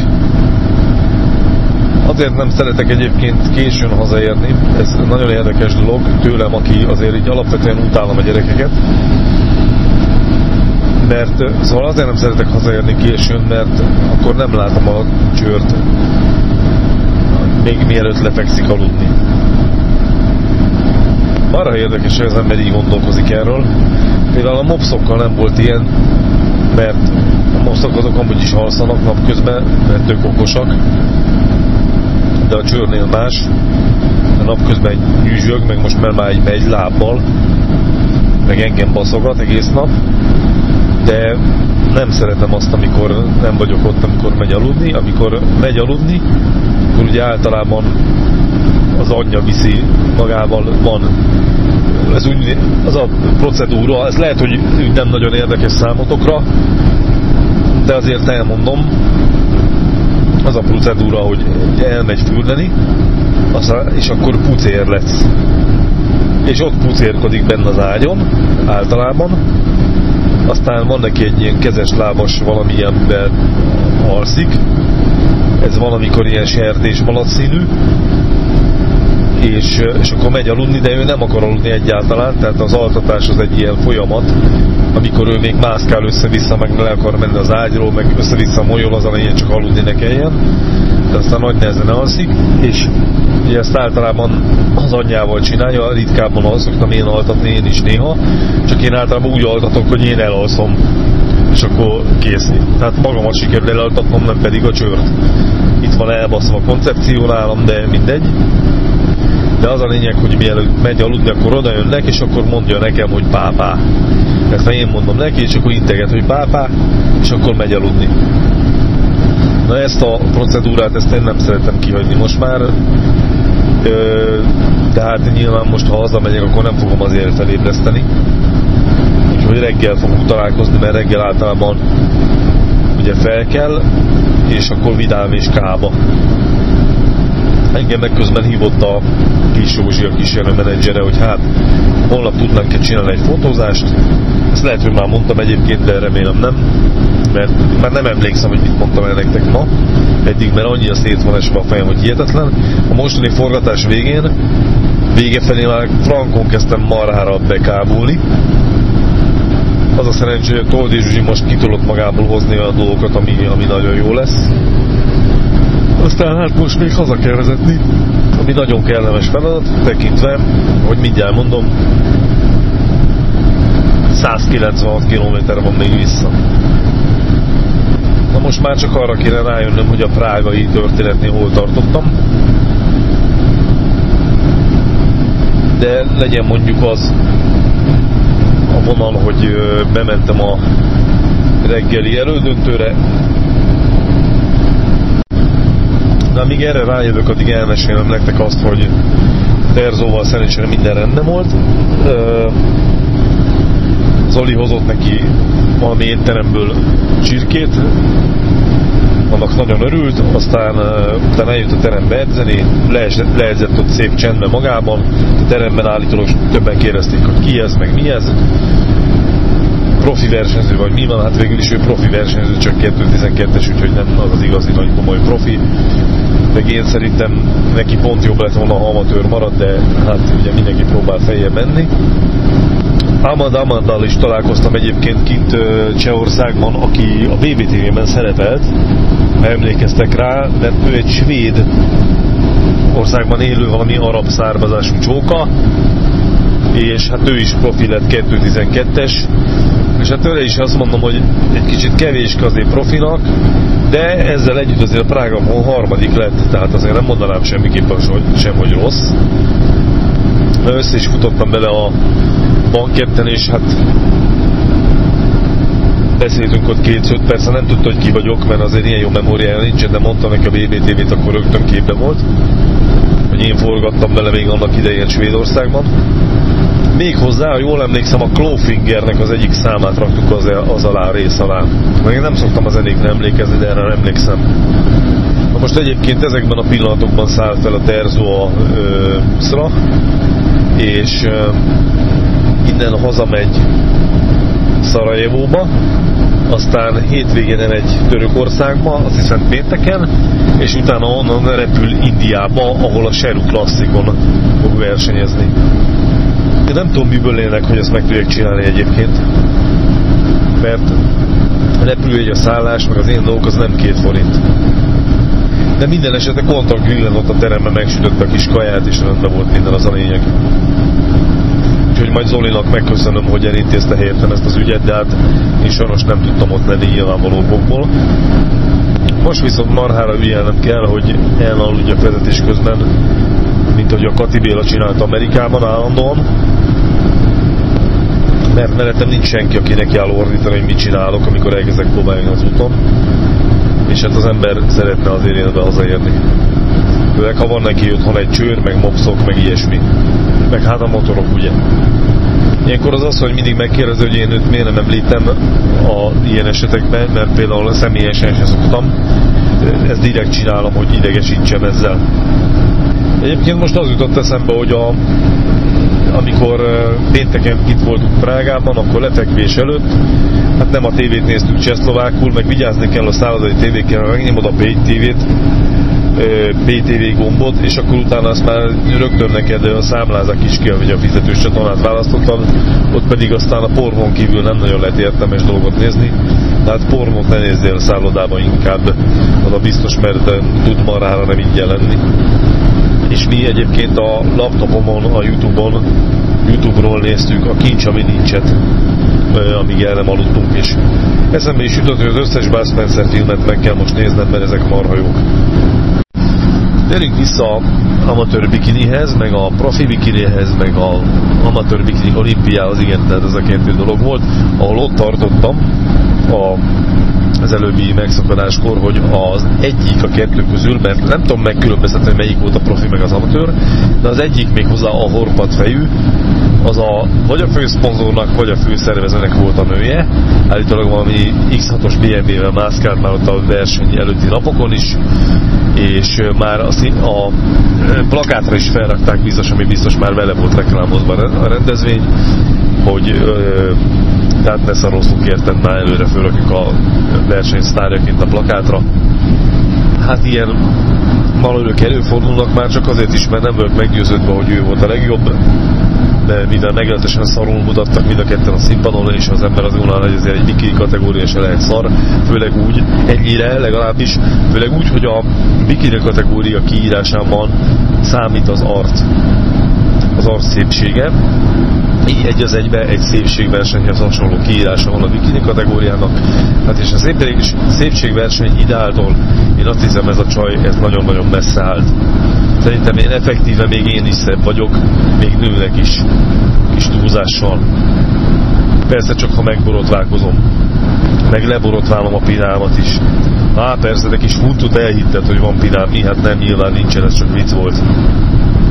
Azért nem szeretek egyébként későn hazaérni, ez nagyon érdekes dolog tőlem, aki azért így alapvetően utálom a gyerekeket. Mert szóval azért nem szeretek hazaérni későn, mert akkor nem látom a csőrt még mielőtt lefekszik aludni. Arra érdekes, hogy az ember így gondolkozik erről. Például a mopszokkal nem volt ilyen, mert a mopszok azok amúgy is alszanak napközben, mert ők okosak, de a csőrnél más. A napközben nyűzsög, meg most már már megy lábbal, meg engem baszogat egész nap, de nem szeretem azt, amikor nem vagyok ott, amikor megy aludni. Amikor megy aludni, akkor ugye általában az anyja viszi magával, van ez úgy, az a procedúra, ez lehet, hogy nem nagyon érdekes számotokra, de azért elmondom, az a procedúra, hogy elmegy fürdeni, és akkor pucér lesz. És ott pucérkodik benne az ágyon, általában. Aztán van neki egy ilyen kezes lábas valami, amiben alszik. Ez valamikor ilyen sertés színű és, és akkor megy aludni, de ő nem akar aludni egyáltalán, tehát az altatás az egy ilyen folyamat, amikor ő még mászkál össze-vissza, meg le akar menni az ágyról, meg össze-vissza molyol, az a lényeg csak aludni ne kelljen, de aztán nagy nehezen alszik, és ugye ezt általában az anyjával csinálja, ritkábban al szoktam én altatni én is néha, csak én általában úgy altatok, hogy én elalszom, és akkor kész. Tehát magamat sikerül elaltatnom, nem pedig a csört. Itt van elbaszva a koncepció nálam, de mindegy de az a lényeg, hogy mielőtt megy aludni, akkor oda jönnek, és akkor mondja nekem, hogy pápá. Ezt én mondom neki, és akkor integet, hogy pápá, és akkor megy aludni. Na ezt a procedúrát, ezt én nem szeretem kihagyni most már, de hát nyilván most, ha hazamegyek, akkor nem fogom azért felébreszteni. Úgyhogy reggel fogunk találkozni, mert reggel általában ugye fel kell, és akkor vidám és kába. Engem meg közben hívott a kis Józsi, a kísérő menedzsere, hogy hát holnap tudnánk-e csinálni egy fotózást. Ezt lehet, hogy már mondtam egyébként, de remélem nem, mert már nem emlékszem, hogy mit mondtam el nektek ma. eddig, mert annyira szét van esve a fejem, hogy hihetetlen. A mostani forgatás végén, vége felé már frankon kezdtem marhára bekábulni. Az a szerencsé, hogy a Toldi Zsuzsi most ki magából hozni olyan dolgokat, ami, ami nagyon jó lesz. Aztán hát most még haza kell vezetni, ami nagyon kellemes feladat, tekintve, hogy mindjárt mondom, 196 km van még vissza. Na most már csak arra kéne rájönnöm, hogy a prágai történetnél hol tartottam. De legyen mondjuk az a vonal, hogy bementem a reggeli elődöntőre. De amíg erre rájövök, addig elmesélem nektek azt, hogy Terzóval szerencsére minden rendben volt. Zoli hozott neki valami étteremből csirkét, annak nagyon örült, aztán utána eljött a terembe edzeni, leedzett ott szép csendben magában, a teremben állítólag többen kérdezték, hogy ki ez, meg mi ez. Profi versenyző vagy mi van, hát végül is ő profi versenyző, csak 2.12-es, úgyhogy nem az az igazi nagy komoly profi. De én szerintem neki pont jobb lett volna, ha amatőr marad, de hát ugye mindenki próbál feljebb menni. Amand Amanddal is találkoztam egyébként kint Csehországban, aki a BBTV-ben szerepelt, ha emlékeztek rá, mert ő egy svéd országban élő valami arab származású csóka, és hát ő is profi lett 2.12-es, és hát tőle is azt mondom, hogy egy kicsit kevés azért profinak, de ezzel együtt azért a Prága harmadik lett, tehát azért nem mondanám semmiképpen sem, hogy rossz. Össze is futottam bele a banketten, és hát beszéltünk ott két-öt persze, nem tudta, hogy ki vagyok, mert azért ilyen jó memóriája nincsen, de mondta neki a BBTV-t, akkor rögtön képbe volt, hogy én forgattam bele még annak idején Svédországban. Még hozzá, ha jól emlékszem, a Clawfingernek az egyik számát raktuk az, az alá, rész alá. Még nem szoktam a zenékre emlékezni, de erre emlékszem. Na most egyébként ezekben a pillanatokban szállt fel a Terzo a ö, szra, és ö, innen hazamegy Szarajevóba, aztán hétvégén egy Törökországba, azt hiszem pénteken, és utána onnan repül Indiába, ahol a Sheru Klasszikon fog versenyezni. Én nem tudom, miből élnek, hogy ezt meg tudják csinálni egyébként, mert repülőjegy a szállás, meg az én dolgok az nem két forint. De minden esetre kontakt grillen ott a teremben megsütötte a kis kaját, és rendben volt minden az a lényeg. Úgyhogy majd Zolinak megköszönöm, hogy elintézte helyettem ezt az ügyet, de hát én sajnos nem tudtam ott lenni nyilvánvaló okokból. Most viszont marhára ügyelnem kell, hogy elaludjak vezetés közben, mint ahogy a Kati Béla csinált Amerikában állandóan. Mert mellettem nincs senki, aki neki áll ordítani, hogy mit csinálok, amikor elkezdek próbálni az úton. És hát az ember szeretne az életbe hazaérni. Főleg ha van neki otthon egy csőr, meg mopszok, meg ilyesmi. Meg hát a motorok, ugye. Ilyenkor az az, hogy mindig megkérdez, hogy én őt miért nem említem a ilyen esetekben, mert például személyesen se szoktam. Ezt direkt csinálom, hogy idegesítsem ezzel. Egyébként most az jutott eszembe, hogy a, amikor pénteken itt voltunk Prágában, akkor lefekvés előtt, hát nem a tévét néztük csehszlovákul, meg vigyázni kell a szállodai tévékkel, megnyomod a tévét, BTV gombot, és akkor utána azt már rögtön neked a számlázak is kell, hogy a fizetős csatornát választottad, ott pedig aztán a pornón kívül nem nagyon lehet értelmes dolgot nézni, tehát pornót ne nézzél szállodában inkább, az a biztos, mert tud marára nem így jelenni. És mi egyébként a laptopomon, a Youtube-on, Youtube-ról néztük a kincs, ami nincset, amíg el nem aludtunk, és eszembe is jutott, hogy az összes Bud Spencer filmet meg kell most néznem, mert ezek marha jók. Térjünk vissza amatőr bikinihez, meg a profi bikinihez, meg a amatőr bikini olimpiához, igen, tehát ez a kettő dolog volt, ahol ott tartottam a az előbbi megszakadáskor, hogy az egyik a kettő közül, mert nem tudom megkülönböztetni, hogy melyik volt a profi meg az amatőr, de az egyik még hozzá a horpat fejű, az a, vagy a főszponzornak, vagy a főszervezőnek volt a nője. Állítólag valami X6-os BMW-vel mászkált már ott a verseny előtti napokon is, és már a, a plakátra is felrakták biztos, ami biztos már vele volt reklámozva a rendezvény, hogy ö, tehát ne szarozzunk érted, már előre fölrakjuk a versenysztárjaként a plakátra. hát ilyen malőrök előfordulnak már csak azért is, mert nem vagyok meggyőződve, hogy ő volt a legjobb de mivel meglehetősen szarul mutattak mind a ketten a színpadon, és az ember az gondolja, hogy ezért egy bikini kategória se lehet szar, főleg úgy, ennyire legalábbis, főleg úgy, hogy a bikini kategória kiírásában számít az arc, az arc szépsége, így egy az egybe egy szépségversenyhez hasonló kiírása van a bikini kategóriának. Hát és a szépség, szépségverseny ideáltól én azt hiszem ez a csaj ez nagyon-nagyon messze állt. Szerintem én effektíve még én is szebb vagyok, még nőnek is, kis túlzással. Persze csak ha megborotválkozom, meg leborotválom a pinámat is. Á, persze, de kis huntot elhitted, hogy van pinám, mi? Hát nem, nyilván nincsen, ez csak vicc volt.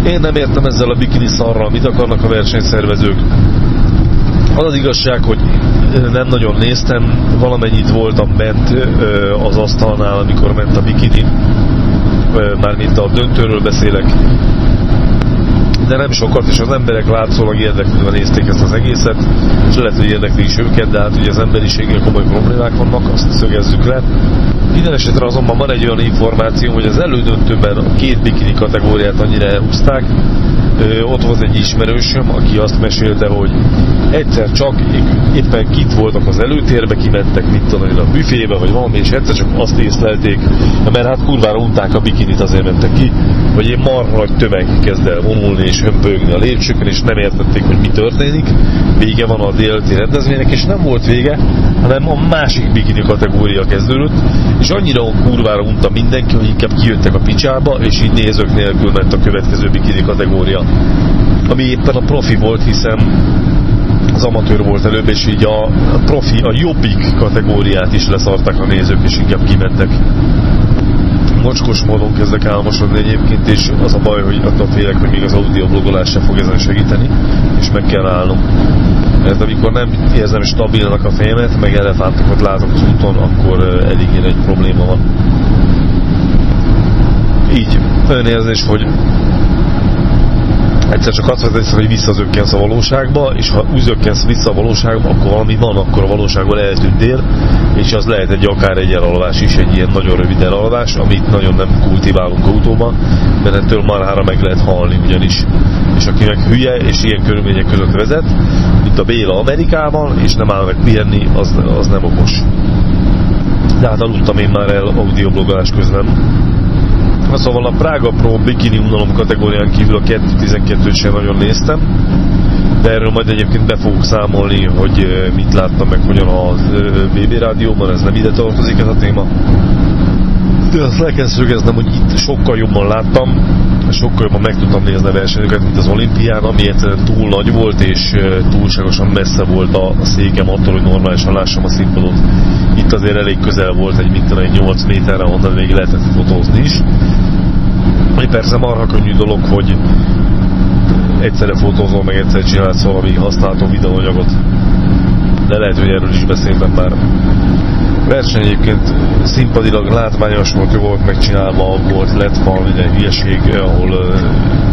Én nem értem ezzel a bikini szarral, mit akarnak a versenyszervezők. Az az igazság, hogy nem nagyon néztem, valamennyit voltam bent az asztalnál, amikor ment a bikini, mármint a döntőről beszélek, de nem sokat, és az emberek látszólag érdeklődve nézték ezt az egészet, és lehet, hogy érdekli is őket, de hát ugye az emberiséggel komoly problémák vannak, azt szögezzük le. Minden esetre azonban van egy olyan információ, hogy az elődöntőben a két bikini kategóriát annyira elhúzták, ott volt egy ismerősöm, aki azt mesélte, hogy egyszer csak éppen kint voltak az előtérbe, kimentek mit tudom a büfébe, vagy valami, és egyszer csak azt észlelték, mert hát kurvára unták a bikinit, azért mentek ki, hogy egy marha nagy tömeg kezd el vonulni és hömpögni a lépcsőkön, és nem értették, hogy mi történik. Vége van a DLT rendezvénynek, és nem volt vége, hanem a másik bikini kategória kezdődött, és annyira kurvára unta mindenki, hogy inkább kijöttek a picsába, és így nézők nélkül ment a következő bikini kategória ami éppen a profi volt, hiszen az amatőr volt előbb, és így a profi, a jobbik kategóriát is leszarták a nézők, és inkább kimentek. Mocskos módon kezdek álmosodni egyébként, és az a baj, hogy attól félek, hogy még az audioblogolás se fog ezen segíteni, és meg kell állnom. Mert amikor nem érzem stabilnak a fejemet, meg elefántokat látok az úton, akkor elég egy probléma van. Így, olyan érzés, hogy egyszer csak azt veszed hogy visszazökkensz a valóságba, és ha úgy vissza a valóságba, akkor valami van, akkor a valóságban eltűntél, és az lehet egy akár egy elalvás is, egy ilyen nagyon rövid elalvás, amit nagyon nem kultiválunk autóban, mert ettől már hára meg lehet halni ugyanis. És aki meg hülye, és ilyen körülmények között vezet, mint a Béla Amerikában, és nem áll meg pihenni, az, az nem okos. De hát aludtam én már el audioblogolás közben, Na szóval a Prága Pro bikini unalom kategórián kívül a 2.12-t sem nagyon néztem, de erről majd egyébként be fogok számolni, hogy mit láttam meg hogyan a BB rádióban, ez nem ide tartozik ez a téma. Azt le kell szögeznem, hogy itt sokkal jobban láttam, sokkal jobban meg tudtam nézni a versenyeket, mint az olimpián, ami egyszerűen túl nagy volt, és túlságosan messze volt a székem attól, hogy normálisan lássam a színpadot. Itt azért elég közel volt egy, mint egy 8 méterre, onnan még lehetett fotózni is. Ami persze marha könnyű dolog, hogy egyszerre fotózol, meg egyszer csinálsz valami használható videóanyagot. De lehet, hogy erről is beszéltem már. Verseny egyébként színpadilag látványos volt, jó volt megcsinálva, volt lett fal, minden hülyeség, ahol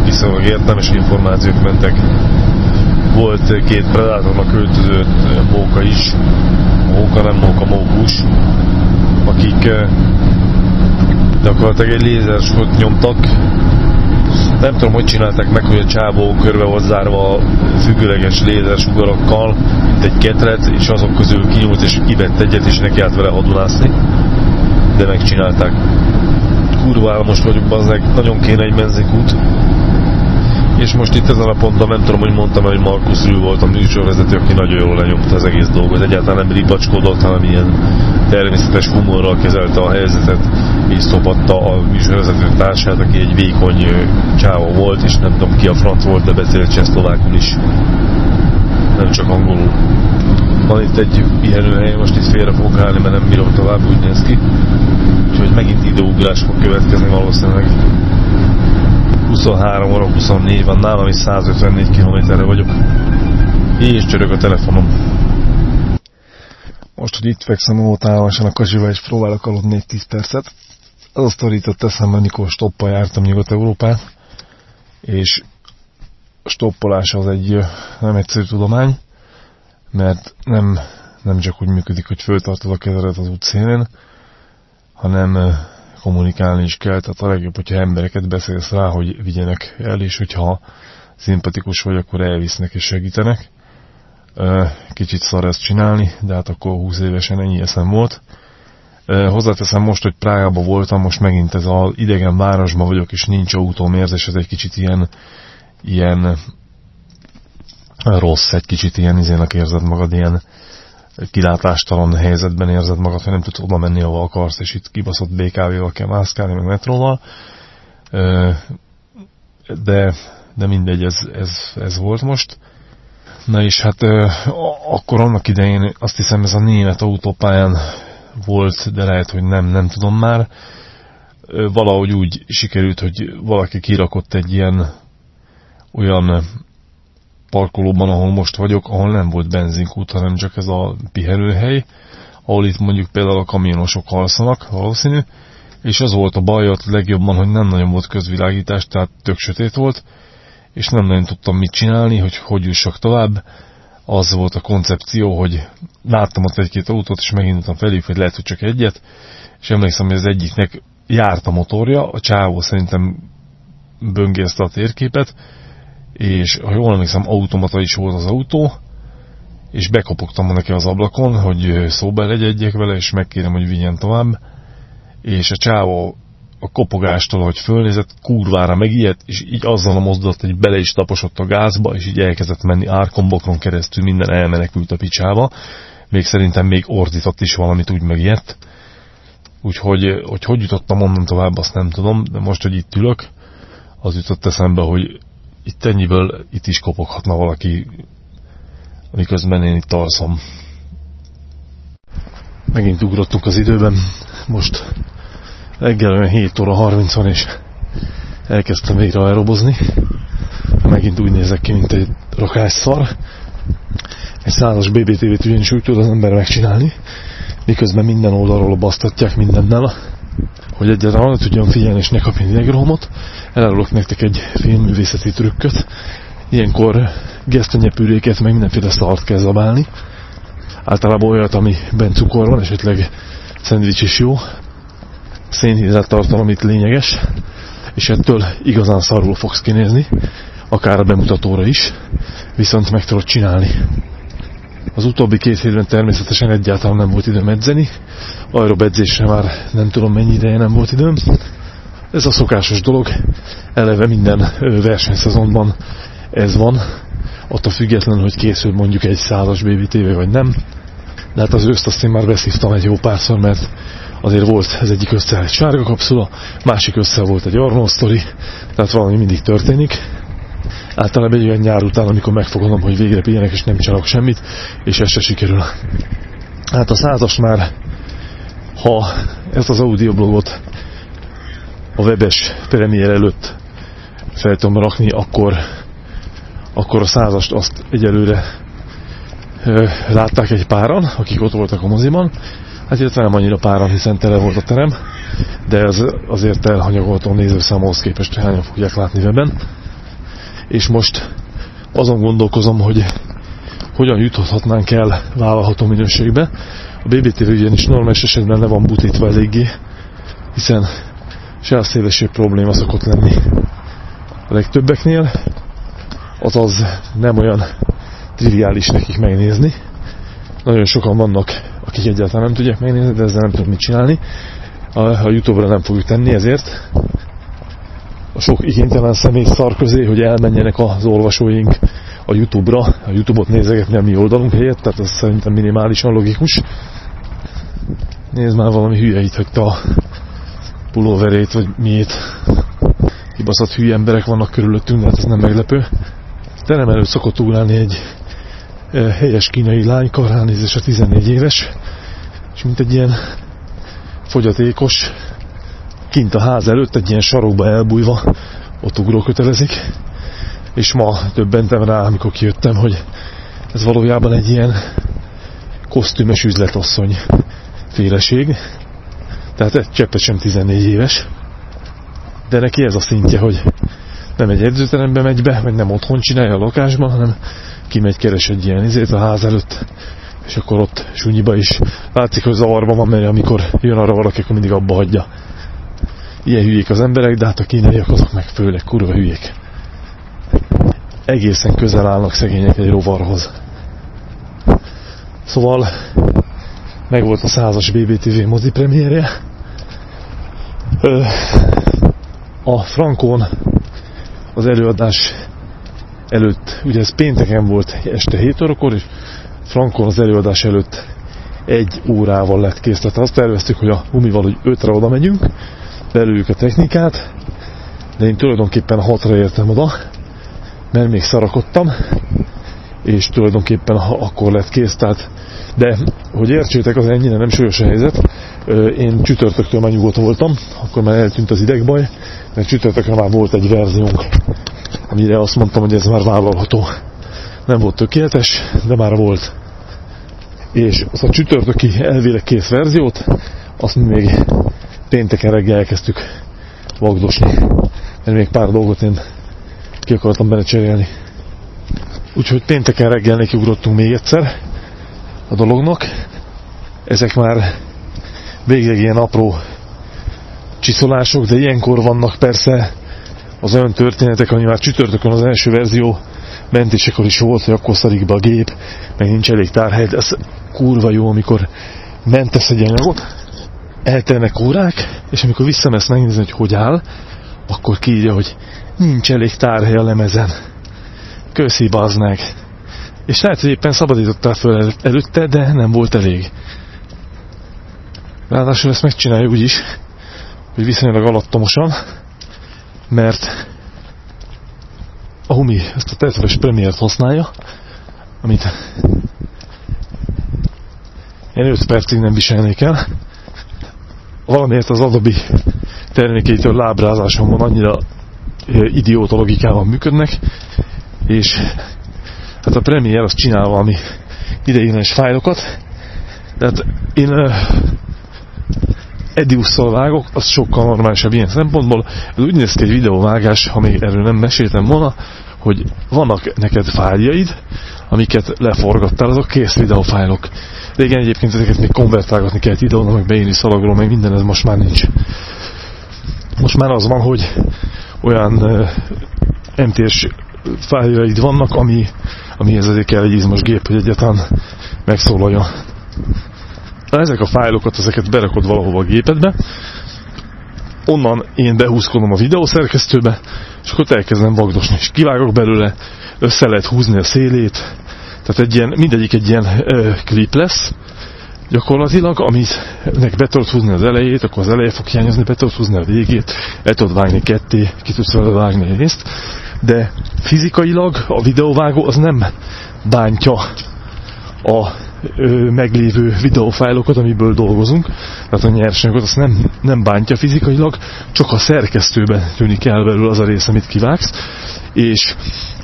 viszonylag értelmes információk mentek. Volt két Predatornak költözött móka is, móka nem móka, mókus, akik gyakorlatilag egy lézersot nyomtak. Nem tudom, hogy csinálták meg, hogy a csábó körbe volt zárva függőleges lézersugarakkal, mint egy ketret, és azok közül kinyúlt és kivett egyet, és neki állt vele hadulászni. De megcsinálták. Kurva most vagyunk, bazzeg, nagyon kéne egy benzinkút és most itt ezen a ponton nem tudom, hogy mondtam, hogy Markus Rül volt a műsorvezető, aki nagyon jól lenyomta az egész dolgot. Egyáltalán nem ripacskodott, hanem ilyen természetes humorral kezelte a helyzetet, és szopatta a műsorvezető társát, aki egy vékony csáva volt, és nem tudom ki a franc volt, de beszélt csehszlovákul is. Nem csak angolul. Van itt egy pihenőhely, most itt félre fogok állni, mert nem bírom tovább, úgy néz ki. Úgyhogy megint időugrás fog következni valószínűleg. 23 óra 24 van nálam, és 154 kilométerre vagyok. És csörög a telefonom. Most, hogy itt fekszem ótálmasan a kazsival, és próbálok aludni 10 percet, az a sztorított eszembe, amikor stoppal jártam Nyugat-Európát, és stoppolás az egy nem egyszerű tudomány, mert nem, nem csak úgy működik, hogy föltartod a kezedet az útszélén, hanem kommunikálni is kell, tehát a legjobb, hogyha embereket beszélsz rá, hogy vigyenek el, és hogyha szimpatikus vagy, akkor elvisznek és segítenek. Kicsit szar ezt csinálni, de hát akkor 20 évesen ennyi eszem volt. Hozzáteszem most, hogy Prágában voltam, most megint ez az idegen városban vagyok, és nincs autóm érzés, ez egy kicsit ilyen, ilyen rossz, egy kicsit ilyen izének érzed magad, ilyen kilátástalan helyzetben érzed magad, hogy nem tudsz oda menni, ahol akarsz, és itt kibaszott BKV-val kell mászkálni, meg metróval. De, de mindegy, ez, ez, ez volt most. Na és hát akkor annak idején azt hiszem ez a német autópályán volt, de lehet, hogy nem, nem tudom már. Valahogy úgy sikerült, hogy valaki kirakott egy ilyen olyan parkolóban, ahol most vagyok, ahol nem volt benzinkút, hanem csak ez a pihenőhely, ahol itt mondjuk például a kamionosok alszanak, valószínű, és az volt a baj ott legjobban, hogy nem nagyon volt közvilágítás, tehát tök sötét volt, és nem nagyon tudtam mit csinálni, hogy hogy jussak tovább. Az volt a koncepció, hogy láttam ott egy-két autót, és megindultam felé, hogy lehet, hogy csak egyet, és emlékszem, hogy az egyiknek járt a motorja, a csávó szerintem böngészte a térképet, és ha jól emlékszem, automata is volt az autó, és bekopogtam neki az ablakon, hogy szóba legyedjek vele, és megkérem, hogy vigyen tovább, és a csávó a kopogástól, hogy fölnézett, kurvára megijedt, és így azzal a mozdulat, hogy bele is taposott a gázba, és így elkezdett menni árkombokon keresztül, minden elmenekült a picsába. Még szerintem még ordított is valamit, úgy megijedt. Úgyhogy hogy, hogy jutottam onnan tovább, azt nem tudom, de most, hogy itt ülök, az jutott eszembe, hogy itt ennyiből itt is kopoghatna valaki, miközben én itt alszom. Megint ugrottunk az időben, most reggel olyan 7 óra 30 van, és elkezdtem végre aerobozni. Megint úgy nézek ki, mint egy rakásszar. Egy százas BBTV-t ugyanis úgy tud az ember megcsinálni, miközben minden oldalról basztatják mindennel, hogy egyáltalán tudjon figyelni és ne kapni idegromot. Elárulok nektek egy filmművészeti trükköt. Ilyenkor gesztenyepüréket, meg mindenféle szart kell zabálni. Általában olyat, ami bent cukor van, esetleg szendvics is jó. Szénhidrát tartalom itt lényeges, és ettől igazán szarul fogsz kinézni, akár a bemutatóra is, viszont meg tudod csinálni. Az utóbbi két hétben természetesen egyáltalán nem volt időm edzeni, aerob edzésre már nem tudom mennyi ideje nem volt időm. Ez a szokásos dolog, eleve minden versenyszezonban ez van, attól függetlenül, hogy készül mondjuk egy százas BBTV vagy nem. De hát az őszt azt én már beszívtam egy jó párszor, mert azért volt ez egyik össze egy sárga kapszula, másik össze volt egy Arnold sztori, tehát valami mindig történik általában egy olyan nyár után, amikor megfogadom, hogy végre pihenek és nem csinálok semmit, és ez se sikerül. Hát a százas már, ha ezt az audioblogot a webes premier előtt fel tudom rakni, akkor, akkor a százast azt egyelőre ö, látták egy páran, akik ott voltak a moziban. Hát illetve nem annyira páran, hiszen tele volt a terem, de ez azért elhanyagoltam nézőszámhoz képest, hányan fogják látni webben és most azon gondolkozom, hogy hogyan juthatnánk el vállalható minőségbe. A BBT ugyanis normális esetben le van butítva eléggé, hiszen se a szélesség probléma szokott lenni a legtöbbeknél, azaz nem olyan triviális nekik megnézni. Nagyon sokan vannak, akik egyáltalán nem tudják megnézni, de ezzel nem tudom mit csinálni. A, a Youtube-ra nem fogjuk tenni ezért, a sok igénytelen személy szar közé, hogy elmenjenek az olvasóink a Youtube-ra, a Youtube-ot nézegetni a mi oldalunk helyett, tehát ez szerintem minimálisan logikus. Nézd már valami hülye itt hagyta a pulóverét, vagy miét. Kibaszott hülye emberek vannak körülöttünk, de hát ez nem meglepő. Terem előtt szokott ugrálni egy helyes kínai lányka, ránézés a 14 éves, és mint egy ilyen fogyatékos, kint a ház előtt egy ilyen sarokba elbújva ott ugrókötelezik, és ma többentem rá, amikor kijöttem, hogy ez valójában egy ilyen kosztümös üzletasszony féleség, tehát egy cseppet sem 14 éves, de neki ez a szintje, hogy nem egy edzőterembe megy be, vagy nem otthon csinálja a lakásban, hanem kimegy, keres egy ilyen izét a ház előtt, és akkor ott sunyiba is látszik, hogy zavarban van, mert amikor jön arra valaki, akkor mindig abba hagyja ilyen hülyék az emberek, de hát a kínaiak azok meg főleg kurva hülyék. Egészen közel állnak szegények egy rovarhoz. Szóval meg volt a százas BBTV mozi premierje. A Frankon az előadás előtt, ugye ez pénteken volt este 7 órakor, és Frankon az előadás előtt egy órával lett kész. Tehát azt terveztük, hogy a Humival, hogy 5-re oda megyünk, belőjük a technikát, de én tulajdonképpen 6-ra értem oda, mert még szarakodtam, és tulajdonképpen akkor lett kész, tehát de hogy értsétek, az ennyire nem súlyos a helyzet. Én csütörtöktől már nyugodt voltam, akkor már eltűnt az idegbaj, mert csütörtökre már volt egy verziónk, amire azt mondtam, hogy ez már vállalható. Nem volt tökéletes, de már volt. És az a csütörtöki elvileg kész verziót, azt mi még pénteken reggel elkezdtük vagdosni, mert még pár dolgot én ki akartam benne cserélni. Úgyhogy pénteken reggel nekiugrottunk még egyszer a dolognak. Ezek már végleg ilyen apró csiszolások, de ilyenkor vannak persze az olyan történetek, ami már csütörtökön az első verzió mentésekor is volt, hogy akkor szarik be a gép, meg nincs elég tárhely, de ez kurva jó, amikor mentesz egy anyagot, eltelnek órák, és amikor visszamesz megnézni, hogy hogy áll, akkor kiírja, hogy nincs elég tárhely a lemezen. Köszi, bazd. És lehet, hogy éppen szabadítottál föl előtte, de nem volt elég. Ráadásul ezt megcsinálja úgy is, hogy viszonylag alattomosan, mert a Humi ezt a terveves premiért használja, amit én 5 percig nem viselnék el. Valamiért az Adobe termékeitől lábrázásomban annyira idióta logikával működnek, és hát a Premiere az csinál valami ideiglenes fájlokat, tehát én uh, Ediusszal vágok, az sokkal normálisabb ilyen szempontból. Ez úgy néz ki egy videóvágás, ha még erről nem meséltem volna, hogy vannak neked fájljaid, amiket leforgattál, azok kész videófájlok. Régen egyébként ezeket még konvertálgatni kellett ide meg beírni szalagról, meg minden, ez most már nincs. Most már az van, hogy olyan uh, MTS fájljaid vannak, ami, amihez azért kell egy izmos gép, hogy egyáltalán megszólaljon. Na, ezek a fájlokat, ezeket berakod valahova a gépedbe, onnan én behúzkodom a videószerkesztőbe, és akkor elkezdem vagdosni, és kivágok belőle, össze lehet húzni a szélét, tehát egy ilyen, mindegyik egy ilyen ö, klip lesz, gyakorlatilag, amit be tudod húzni az elejét, akkor az eleje fog hiányozni, be tudod húzni a végét, el tudod vágni ketté, ki tudsz vele vágni részt, de fizikailag a videóvágó az nem bántja a ö, meglévő videófájlokat, amiből dolgozunk, tehát a nyersanyagot azt nem, nem bántja fizikailag, csak a szerkesztőben tűnik el belül az a rész, amit kivágsz, és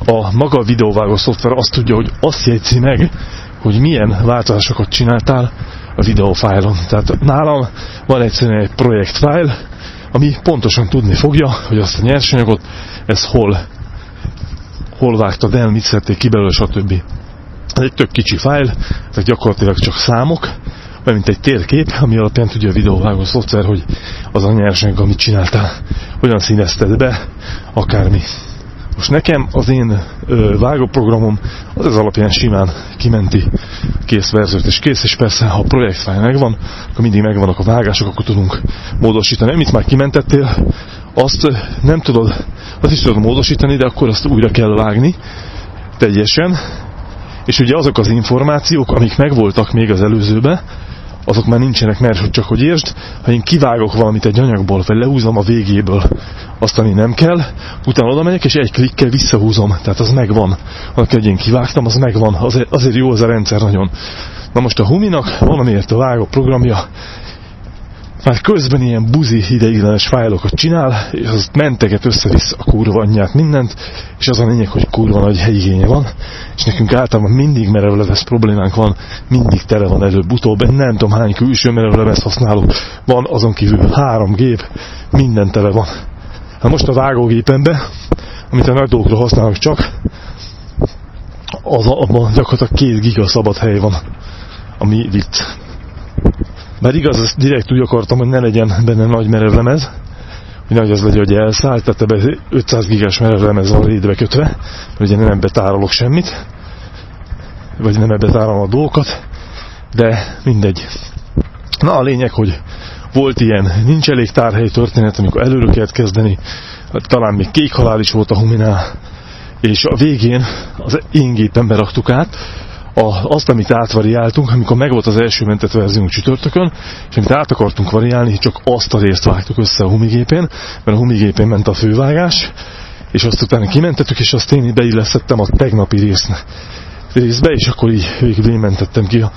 a maga a videóvágó szoftver azt tudja, hogy azt jegyzi meg, hogy milyen változásokat csináltál a videófájlon. Tehát nálam van egyszerűen egy projektfájl, ami pontosan tudni fogja, hogy azt a nyersanyagot, ez hol, hol vágtad el, mit szedték ki belőle, stb. Ez egy tök kicsi fájl, ezek gyakorlatilag csak számok, olyan mint egy térkép, ami alapján tudja a videóvágó szoftver, hogy az a nyersanyag, amit csináltál, hogyan színezted be, akármi. Most nekem az én ö, vágóprogramom az az alapján simán kimenti kész verziót, és kész, és persze, ha a projektfájl megvan, akkor mindig megvannak a vágások, akkor tudunk módosítani. Amit már kimentettél, azt nem tudod, azt is tudod módosítani, de akkor azt újra kell vágni teljesen, és ugye azok az információk, amik megvoltak még az előzőben, azok már nincsenek, mert hogy csak hogy értsd, ha én kivágok valamit egy anyagból, vagy lehúzom a végéből azt, ami nem kell, utána oda megyek, és egy klikkel visszahúzom, tehát az megvan. Amikor én kivágtam, az megvan, azért, azért jó az a rendszer nagyon. Na most a Huminak valamiért a vágó programja már közben ilyen buzi ideiglenes fájlokat csinál, és azt menteget össze-vissza a kurva anyját mindent, és az a lényeg, hogy kurva nagy helyigénye van, és nekünk általában mindig merevleves problémánk van, mindig tele van előbb-utóbb, nem tudom hány külső merevleves használok, van azon kívül három gép, minden tele van. Hát most a vágógépembe, amit a nagy dolgokra használok csak, az abban gyakorlatilag két giga szabad hely van, ami vicc. Bár igaz, ezt direkt úgy akartam, hogy ne legyen benne nagy merevlemez, nehogy az legyen, hogy elszállt, tehát ebbe 500 gigás merevlemez van létbe kötve, mert ugye nem ebbe tárolok semmit, vagy nem ebbe tárolom a dolgokat, de mindegy. Na a lényeg, hogy volt ilyen, nincs elég tárhely történet, amikor előre kellett kezdeni, talán még kék halál is volt a huminál, és a végén az én gépembe raktuk át, a, azt, amit átvariáltunk, amikor megvolt az első mentett verziónk csütörtökön, és amit át akartunk variálni, csak azt a részt vágtuk össze a humigépén, mert a humigépén ment a fővágás, és azt utána kimentettük, és azt én beillesztettem a tegnapi részne, részbe, és akkor így végül én mentettem ki a,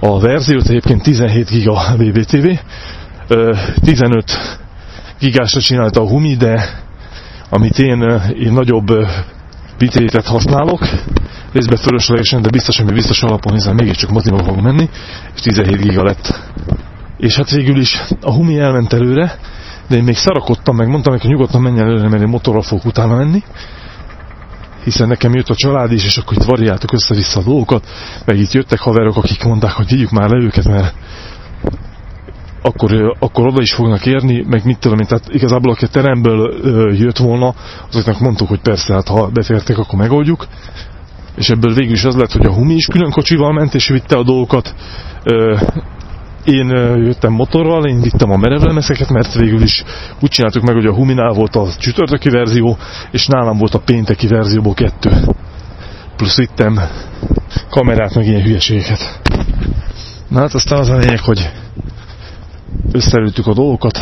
a verziót, egyébként 17 giga BBTV, 15 gigásra csinálta a Humi, de amit én, én nagyobb bitrétet használok, részben fölöslegesen, de biztos, hogy biztos alapon hiszen mégiscsak moziba fog menni, és 17 giga lett. És hát végül is a Humi elment előre, de én még szarakodtam, meg mondtam hogy nyugodtan menj előre, mert én motorral fogok utána menni, hiszen nekem jött a család is, és akkor itt variáltuk össze-vissza a dolgokat, meg itt jöttek haverok, akik mondták, hogy vigyük már le őket, mert akkor, akkor oda is fognak érni, meg mit tudom én, tehát igazából aki a teremből jött volna, azoknak mondtuk, hogy persze, hát ha befértek, akkor megoldjuk, és ebből végül is az lett, hogy a Humi is külön kocsival ment, és vitte a dolgokat, én jöttem motorral, én vittem a merevlemeszeket, mert végül is úgy csináltuk meg, hogy a Huminál volt a csütörtöki verzió, és nálam volt a pénteki verzióból kettő. Plusz vittem kamerát, meg ilyen hülyeségeket. Na hát aztán az a lényeg, hogy összeültük a dolgokat,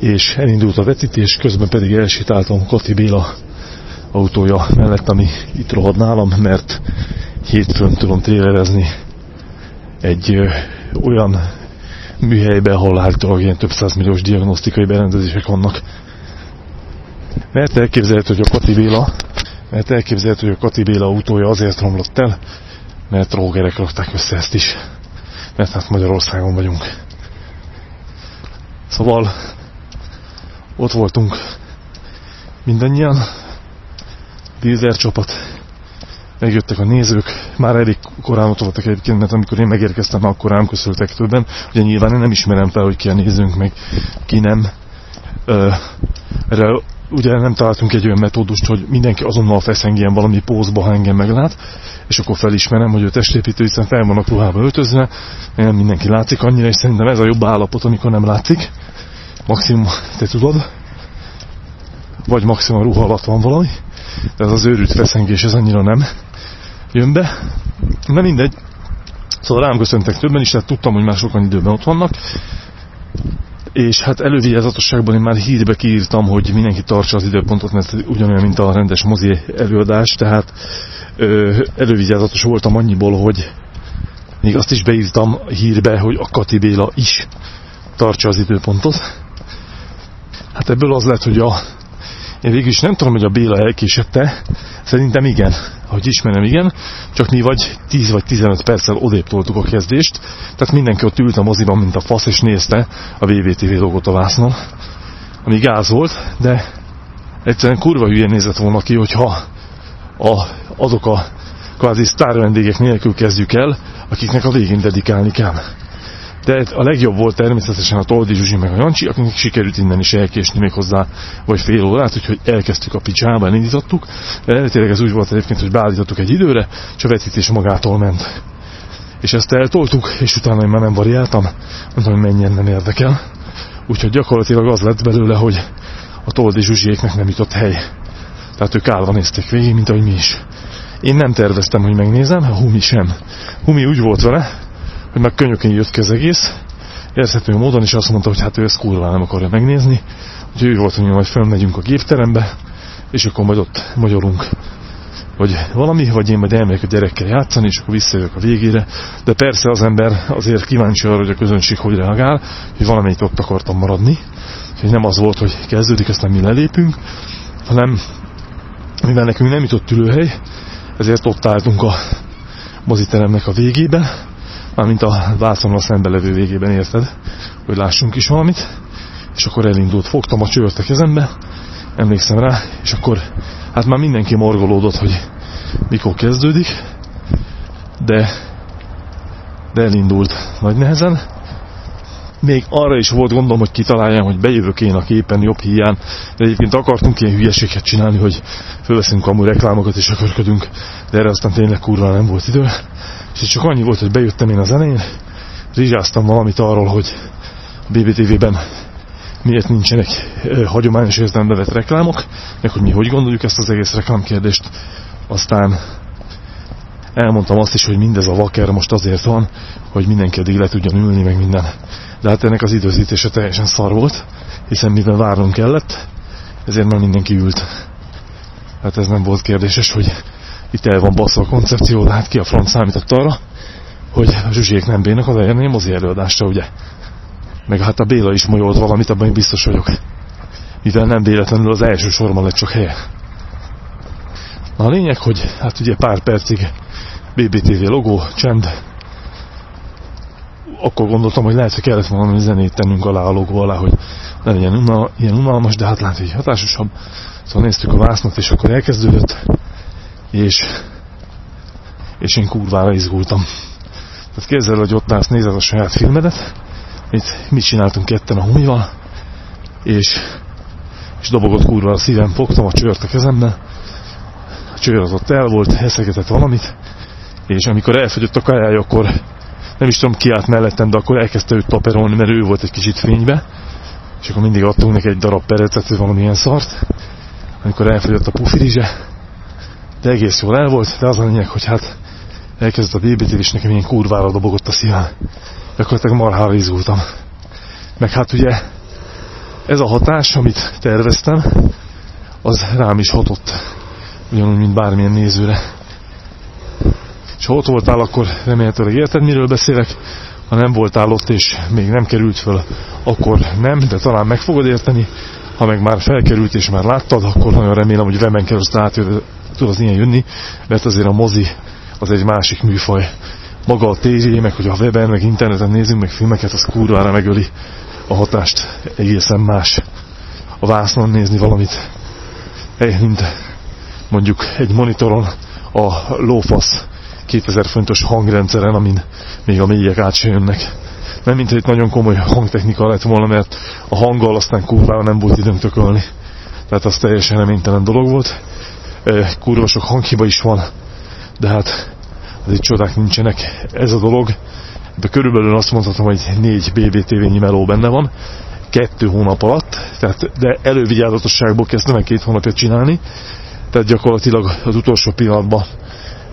és elindult a vetítés, közben pedig elsétáltam Kati Béla autója mellett, ami itt rohad nálam, mert hétfőn tudom trélerezni egy ö, olyan műhelybe, ahol állítólag ilyen több százmilliós diagnosztikai berendezések vannak. Mert elképzelhető, hogy a Kati Béla, mert elképzelhető, hogy a Kati Béla autója azért romlott el, mert rógerek rakták össze ezt is. Mert hát Magyarországon vagyunk. Szóval ott voltunk mindannyian, Dézer csapat, megjöttek a nézők, már elég korán ott voltak egyébként, mert amikor én megérkeztem, akkor rám köszöltek többen. Ugye nyilván én nem ismerem fel, hogy ki a nézőnk, meg ki nem. Ö, erre ugye nem találtunk egy olyan metódust, hogy mindenki azonnal feszengjen valami pózba, ha engem meglát, és akkor felismerem, hogy ő testépítő, hiszen fel vannak ruhába öltözve, nem mindenki látszik annyira, és szerintem ez a jobb állapot, amikor nem látszik. Maximum, te tudod, vagy maximum a ruha alatt van valami, de ez az őrült feszengés, ez annyira nem jön be. Na mindegy, szóval rám köszöntek többen is, tehát tudtam, hogy már sokan időben ott vannak, és hát elővigyázatosságban én már hírbe kiírtam, hogy mindenki tartsa az időpontot, mert ugyanolyan, mint a rendes mozi előadás, tehát ö, elővigyázatos voltam annyiból, hogy még azt is beírtam hírbe, hogy a Kati Béla is tartsa az időpontot. Hát ebből az lett, hogy a én végül is nem tudom, hogy a Béla elkésette, szerintem igen, ahogy ismerem, igen, csak mi vagy 10 vagy 15 perccel odébb toltuk a kezdést, tehát mindenki ott ült a moziban, mint a fasz, és nézte a VVTV logot a vásznon, ami gáz volt, de egyszerűen kurva hülye nézett volna ki, hogyha a, azok a kvázi sztár vendégek nélkül kezdjük el, akiknek a végén dedikálni kell de a legjobb volt természetesen a Toldi Zsuzsi meg a Jancsi, akiknek sikerült innen is elkésni még hozzá, vagy fél órát, úgyhogy elkezdtük a picsába, elindítottuk. De eredetileg ez úgy volt egyébként, hogy beállítottuk egy időre, és a vetítés magától ment. És ezt eltoltuk, és utána én már nem variáltam, mondtam, hogy mennyien nem érdekel. Úgyhogy gyakorlatilag az lett belőle, hogy a Toldi Zsuzsiéknek nem jutott hely. Tehát ők állva nézték végig, mint ahogy mi is. Én nem terveztem, hogy megnézem, Humi sem. Humi úgy volt vele, hogy meg könnyökén jött ki az egész, érthető módon, is azt mondta, hogy hát ő ezt kurva nem akarja megnézni, úgyhogy ő volt, hogy majd fölmegyünk a gépterembe, és akkor majd ott magyarunk vagy valami, vagy én majd elmegyek a gyerekkel játszani, és akkor visszajövök a végére. De persze az ember azért kíváncsi arra, hogy a közönség hogy reagál, hogy valamelyik ott akartam maradni. hogy nem az volt, hogy kezdődik, aztán mi lelépünk, hanem mivel nekünk nem jutott ülőhely, ezért ott álltunk a moziteremnek a végében, mármint a vászonra szembe levő végében érted, hogy lássunk is valamit, és akkor elindult, fogtam a csőrt a kezembe, emlékszem rá, és akkor hát már mindenki morgolódott, hogy mikor kezdődik, de, de elindult nagy nehezen, még arra is volt gondom, hogy kitaláljam, hogy bejövök én a képen jobb hiány, de egyébként akartunk ilyen hülyeséget csinálni, hogy fölveszünk kamu reklámokat és ökörködünk, de erre aztán tényleg kurva nem volt idő. És csak annyi volt, hogy bejöttem én az elején, rizsáztam valamit arról, hogy BBTV-ben miért nincsenek ö, hagyományos értelembe vett reklámok, meg hogy mi hogy gondoljuk ezt az egész reklámkérdést. Aztán elmondtam azt is, hogy mindez a vaker most azért van, hogy mindenki eddig le tudjon ülni, meg minden. De hát ennek az időzítése teljesen szar volt, hiszen mivel várnunk kellett, ezért már mindenki ült. Hát ez nem volt kérdéses, hogy itt el van basszva a koncepció, de hát ki a front számított arra, hogy a zsuzsék nem bénak az elérni a mozi előadásra, ugye? Meg hát a Béla is molyolt valamit, abban én biztos vagyok. Mivel nem véletlenül az első sorban lett csak helye. Na a lényeg, hogy hát ugye pár percig BBTV logó, csend. Akkor gondoltam, hogy lehet, hogy kellett valami zenét tennünk alá a logó alá, hogy ne legyen unal, ilyen unalmas, de hát lehet, hogy hatásosabb. Szóval néztük a vásznat, és akkor elkezdődött, és, és én kurvára izgultam. Tehát képzeld, hogy ott állsz, nézed a saját filmedet, mit, mit csináltunk ketten a humival, és, és dobogott kurva a szívem, fogtam a csört a kezemben, a csőr az ott el volt, eszegetett valamit, és amikor elfogyott a kajája, akkor nem is tudom ki állt mellettem, de akkor elkezdte őt paperolni, mert ő volt egy kicsit fénybe, és akkor mindig adtunk neki egy darab perecet, vagy valamilyen szart, amikor elfogyott a pufirizse, de egész jól el volt, de az a lényeg, hogy hát elkezdett a BBT, és nekem ilyen kurvára dobogott a szívem. Gyakorlatilag marhára izgultam. Meg hát ugye ez a hatás, amit terveztem, az rám is hatott. Ugyanúgy, mint bármilyen nézőre. És ha ott voltál, akkor remélhetőleg érted, miről beszélek. Ha nem voltál ott, és még nem került föl, akkor nem, de talán meg fogod érteni. Ha meg már felkerült, és már láttad, akkor nagyon remélem, hogy webben keresztül át tud az ilyen jönni, mert azért a mozi az egy másik műfaj. Maga a tévé, meg hogy a webben, meg interneten nézünk, meg filmeket, az kurvára megöli a hatást. Egészen más a vásznon nézni valamit, mint mondjuk egy monitoron a lófasz 2000 fontos hangrendszeren, amin még a mélyek át se jönnek. Nem mint hogy itt nagyon komoly hangtechnika lett volna, mert a hanggal aztán kurvára nem volt időnk tökölni. Tehát az teljesen reménytelen dolog volt. Kurva sok hanghiba is van, de hát azért csodák nincsenek. Ez a dolog, de körülbelül azt mondhatom, hogy négy BBTV-nyi meló benne van, kettő hónap alatt, tehát, de elővigyázatosságból kezdtem meg két hónapja csinálni, tehát gyakorlatilag az utolsó pillanatban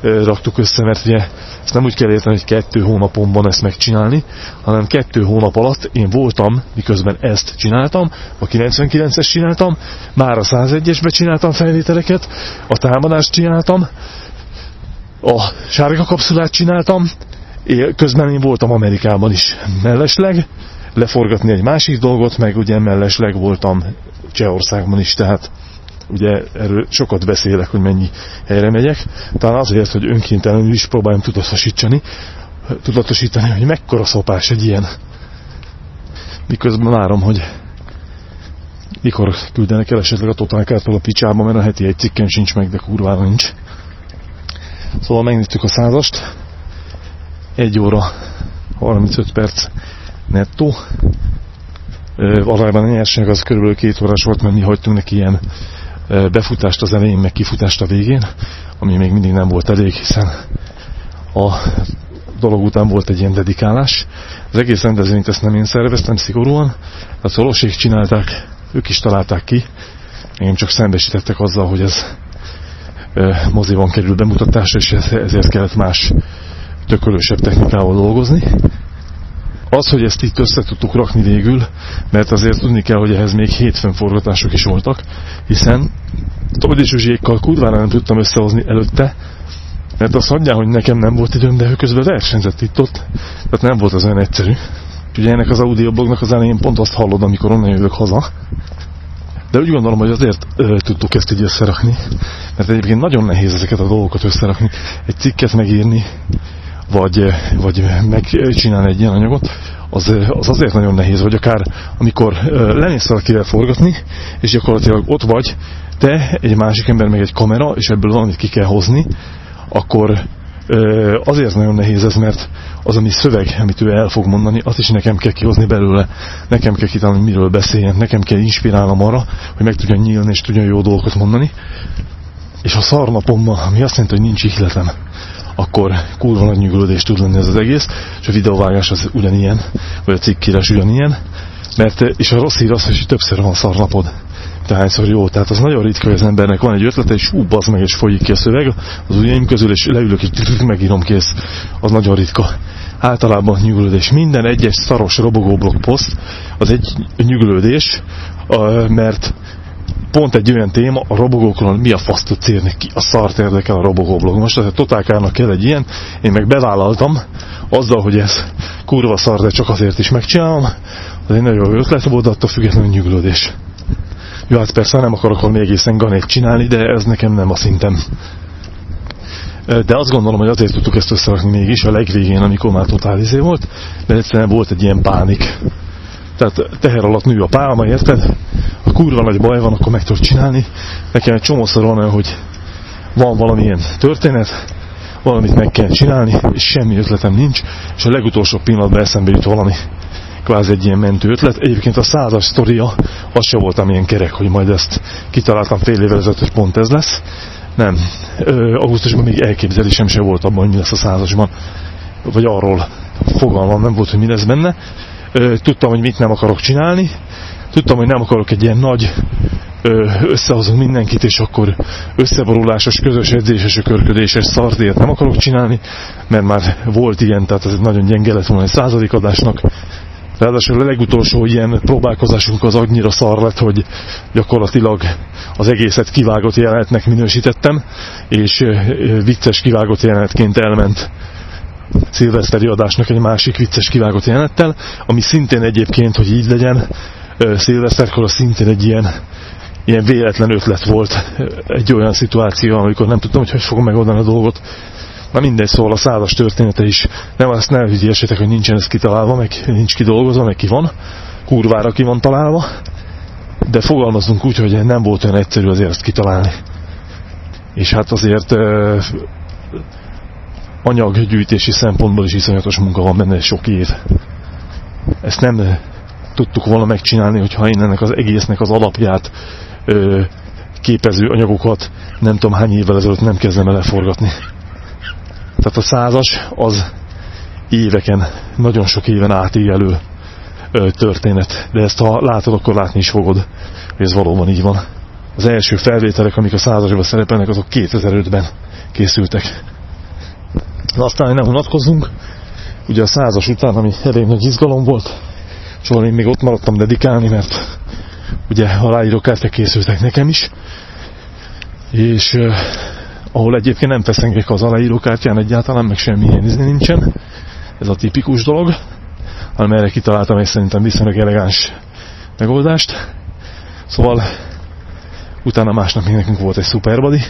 raktuk össze, mert ugye ezt nem úgy kell érteni, hogy kettő hónapomban ezt megcsinálni, hanem kettő hónap alatt én voltam, miközben ezt csináltam, a 99-es csináltam, már a 101-esbe csináltam felvételeket, a támadást csináltam, a sárga kapszulát csináltam, közben én voltam Amerikában is mellesleg, leforgatni egy másik dolgot, meg ugye mellesleg voltam Csehországban is, tehát ugye erről sokat beszélek, hogy mennyi helyre megyek, talán azért, hogy önkéntelenül is próbáljam tudatosítani, tudatosítani, hogy mekkora szopás egy ilyen. Miközben várom, hogy mikor küldenek el esetleg a Total a picsába, mert a heti egy cikken sincs meg, de kurvára nincs. Szóval megnéztük a százast. 1 óra 35 perc nettó. Valójában a nyerség az körülbelül két órás volt, mert mi hagytunk neki ilyen befutást az elején, meg kifutást a végén, ami még mindig nem volt elég, hiszen a dolog után volt egy ilyen dedikálás. Az egész rendezvényt ezt nem én szerveztem szigorúan, a szolósék csinálták, ők is találták ki, én csak szembesítettek azzal, hogy ez moziban kerül bemutatásra, és ezért kellett más tökölősebb technikával dolgozni. Az, hogy ezt itt össze tudtuk rakni végül, mert azért tudni kell, hogy ehhez még hétfőn forgatások is voltak, hiszen Toldi Zsuzsékkal kurvára nem tudtam összehozni előtte, mert azt hagyjál, hogy nekem nem volt időm, de ő közben versenyzett itt ott, tehát nem volt az olyan egyszerű. Ugye ennek az audioblognak az elején pont azt hallod, amikor onnan jövök haza, de úgy gondolom, hogy azért ö, tudtuk ezt így összerakni, mert egyébként nagyon nehéz ezeket a dolgokat összerakni, egy cikket megírni, vagy, vagy megcsinálni egy ilyen anyagot, az, az azért nagyon nehéz, vagy akár amikor lemész valakivel forgatni, és gyakorlatilag ott vagy, te, egy másik ember, meg egy kamera, és ebből valamit ki kell hozni, akkor azért nagyon nehéz ez, mert az, ami szöveg, amit ő el fog mondani, azt is nekem kell kihozni belőle, nekem kell kitalálni, miről beszéljen, nekem kell inspirálnom arra, hogy meg tudjon nyílni és tudjon jó dolgokat mondani. És a szarnapomban, ami azt jelenti, hogy nincs ihletem, akkor kurva nagy nyugodés tud lenni ez az egész, és a videóvágás az ugyanilyen, vagy a cikkírás ugyanilyen, mert és a rossz hír az, hogy többször van szarnapod hányszor jó. Tehát az nagyon ritka, hogy az embernek van egy ötlete, és hú, bazd meg, és folyik ki a szöveg az ujjaim közül, és leülök, és megírom kész. Az nagyon ritka. Általában nyugodás. Minden egyes szaros robogó poszt az egy nyugodés, mert pont egy olyan téma, a robogókról mi a fasz tudsz érni, ki a szart érdekel a robogóblog. Most tehát totálkárnak kell egy ilyen, én meg bevállaltam, azzal, hogy ez kurva szar, de csak azért is megcsinálom, az egy nagyon jó ötlet volt, attól függetlenül nyugodás. Jó, hát persze nem akarok volna egészen ganét csinálni, de ez nekem nem a szintem. De azt gondolom, hogy azért tudtuk ezt összerakni mégis a legvégén, amikor már totál izé volt, mert egyszerűen volt egy ilyen pánik. Tehát teher alatt nő a pálma, érted? Ha kurva nagy baj van, akkor meg tudod csinálni. Nekem egy csomószor van olyan, hogy van valamilyen történet, valamit meg kell csinálni, és semmi ötletem nincs, és a legutolsó pillanatban eszembe jut valami kvázi egy ilyen mentő ötlet. Egyébként a százas sztoria, az se voltam ilyen kerek, hogy majd ezt kitaláltam fél évvel ezelőtt, hogy pont ez lesz. Nem. Ö, augusztusban még elképzelésem se volt abban, hogy mi lesz a százasban. Vagy arról fogalmam nem volt, hogy mi lesz benne. Tudtam, hogy mit nem akarok csinálni. Tudtam, hogy nem akarok egy ilyen nagy összehozunk mindenkit, és akkor összeborulásos, közös edzéses, körködéses szartért nem akarok csinálni, mert már volt ilyen, tehát ez nagyon gyenge lett volna egy századik adásnak, Ráadásul a legutolsó ilyen próbálkozásunk az annyira szar lett, hogy gyakorlatilag az egészet kivágott jelenetnek minősítettem, és vicces kivágott jelenetként elment szilveszteri adásnak egy másik vicces kivágott jelenettel, ami szintén egyébként, hogy így legyen, szilveszterkor az szintén egy ilyen, ilyen véletlen ötlet volt, egy olyan szituáció, amikor nem tudtam, hogy hogy fogom megoldani a dolgot, Na mindegy, szóval a százas története is. Nem azt ne hülyessétek, hogy nincsen ez kitalálva, meg nincs kidolgozva, meg ki van. Kurvára ki van találva. De fogalmazunk úgy, hogy nem volt olyan egyszerű azért ezt kitalálni. És hát azért anyaggyűjtési szempontból is iszonyatos munka van benne sok év. Ezt nem tudtuk volna megcsinálni, hogyha én ennek az egésznek az alapját ö, képező anyagokat nem tudom hány évvel ezelőtt nem kezdem el leforgatni. Tehát a százas az éveken, nagyon sok éven átívelő történet. De ezt ha látod, akkor látni is fogod, hogy ez valóban így van. Az első felvételek, amik a százasban szerepelnek, azok 2005-ben készültek. De aztán, nem unatkozzunk, ugye a százas után, ami elég nagy izgalom volt, szóval én még ott maradtam dedikálni, mert ugye aláírókártyák készültek nekem is, és ahol egyébként nem feszengek az aláírókártyán egyáltalán, meg semmilyen izni nincsen. Ez a tipikus dolog, hanem erre kitaláltam egy szerintem viszonylag elegáns megoldást. Szóval utána másnap még nekünk volt egy Superbody,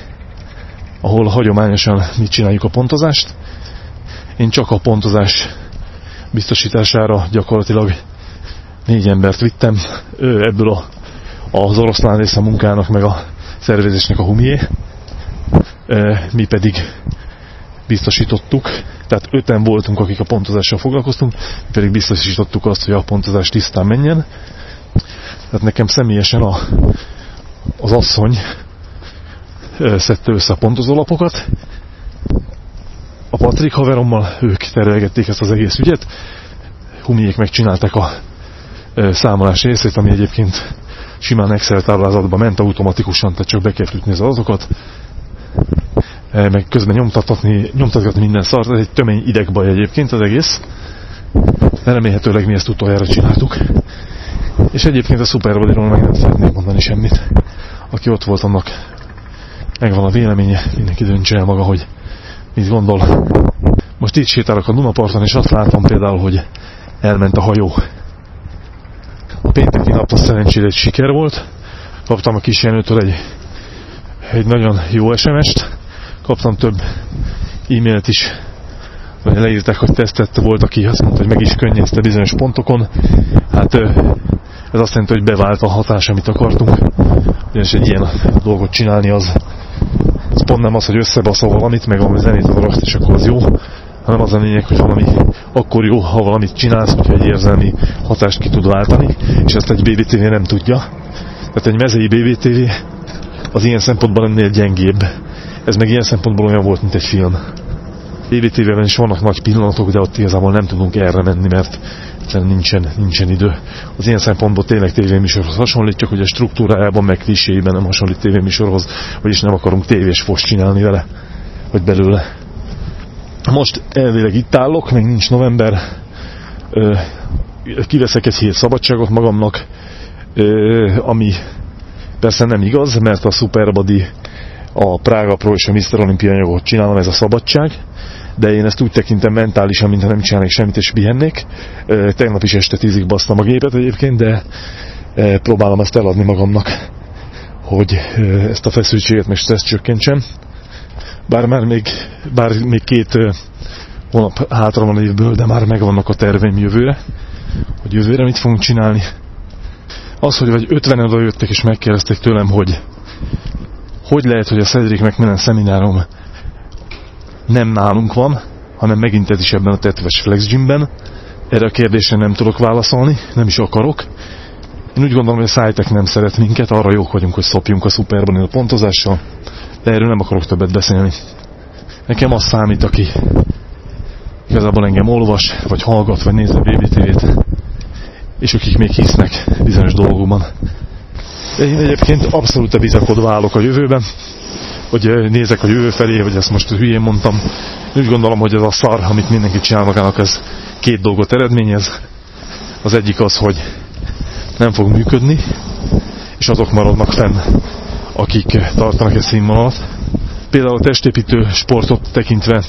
ahol hagyományosan mit csináljuk a pontozást. Én csak a pontozás biztosítására gyakorlatilag négy embert vittem, ő ebből a, az oroszlán része munkának, meg a szervezésnek a humié mi pedig biztosítottuk, tehát öten voltunk, akik a pontozással foglalkoztunk, mi pedig biztosítottuk azt, hogy a pontozás tisztán menjen. Tehát nekem személyesen a, az asszony szedte össze a pontozólapokat. A Patrik haverommal ők tervelgették ezt az egész ügyet. Humiék megcsinálták a számolás részét, ami egyébként simán Excel táblázatba ment automatikusan, tehát csak be kell az adatokat, Eh, meg közben nyomtatni, nyomtatgatni minden szart, ez egy tömény idegbaj egyébként az egész. De remélhetőleg mi ezt utoljára csináltuk. És egyébként a Super meg nem szeretnék mondani semmit. Aki ott volt, annak megvan a véleménye, mindenki döntse el maga, hogy mit gondol. Most itt sétálok a Dunaparton, és azt látom például, hogy elment a hajó. A pénteki nap a szerencsére egy siker volt. Kaptam a kis Jenőtől egy, egy nagyon jó SMS-t, kaptam több e-mailt is, leírták, hogy tesztett volt, aki azt mondta, hogy meg is könnyezte bizonyos pontokon. Hát ez azt jelenti, hogy bevált a hatás, amit akartunk. Ugyanis egy ilyen dolgot csinálni az Ez pont nem az, hogy összebaszol valamit, meg valami zenét odaraksz, és akkor az jó, hanem az a lényeg, hogy valami akkor jó, ha valamit csinálsz, hogyha egy érzelmi hatást ki tud váltani, és ezt egy BBTV nem tudja. Tehát egy mezei BBTV az ilyen szempontból ennél gyengébb. Ez meg ilyen szempontból olyan volt, mint egy film. BBTV-ben is vannak nagy pillanatok, de ott igazából nem tudunk erre menni, mert nincsen, nincsen idő. Az ilyen szempontból tényleg tévéműsorhoz hasonlít, csak hogy a struktúrájában meg kliséjében nem hasonlít tévéműsorhoz, vagyis nem akarunk tévés fost csinálni vele, vagy belőle. Most elvileg itt állok, még nincs november, kiveszek egy hét szabadságot magamnak, ami persze nem igaz, mert a Superbody, a Prága Pro és a Mr. Olympia anyagot csinálom, ez a szabadság, de én ezt úgy tekintem mentálisan, mintha nem csinálnék semmit és pihennék. Tegnap is este tízig basztam a gépet egyébként, de próbálom ezt eladni magamnak, hogy ezt a feszültséget meg stressz csökkentsem. Bár már még, bár még két hónap hátra van évből, de már megvannak a terveim jövőre, hogy jövőre mit fogunk csinálni. Az, hogy vagy 50 oda jöttek és megkérdezték tőlem, hogy hogy lehet, hogy a Cedric McMillan szeminárom nem nálunk van, hanem megint ez is ebben a tetves Flex Gymben. Erre a kérdésre nem tudok válaszolni, nem is akarok. Én úgy gondolom, hogy a Szájtek nem szeret minket, arra jók vagyunk, hogy szopjunk a Superban a pontozással, de erről nem akarok többet beszélni. Nekem az számít, aki igazából engem olvas, vagy hallgat, vagy néz a BBTV-t, és akik még hisznek bizonyos dolgokban. Én egyébként abszolút bizakodva állok a jövőben, hogy nézek a jövő felé, hogy ezt most hülyén mondtam. Úgy gondolom, hogy ez a szar, amit mindenki csinál magának, ez két dolgot eredményez. Az egyik az, hogy nem fog működni, és azok maradnak fenn, akik tartanak egy színvonalat. Például a testépítő sportot tekintve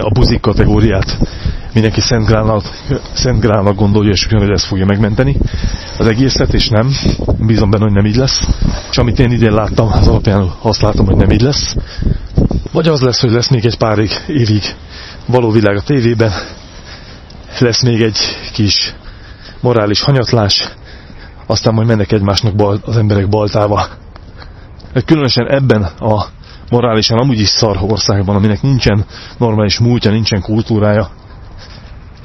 a buzik kategóriát mindenki Szent Grálnak, gondolja, és hogy ez fogja megmenteni az egészet, és nem. Bízom benne, hogy nem így lesz. És amit én idén láttam, az alapján azt látom, hogy nem így lesz. Vagy az lesz, hogy lesz még egy pár évig való világ a tévében, lesz még egy kis morális hanyatlás, aztán majd mennek egymásnak bal, az emberek baltáva. Különösen ebben a morálisan amúgy is szar országban, aminek nincsen normális múltja, nincsen kultúrája,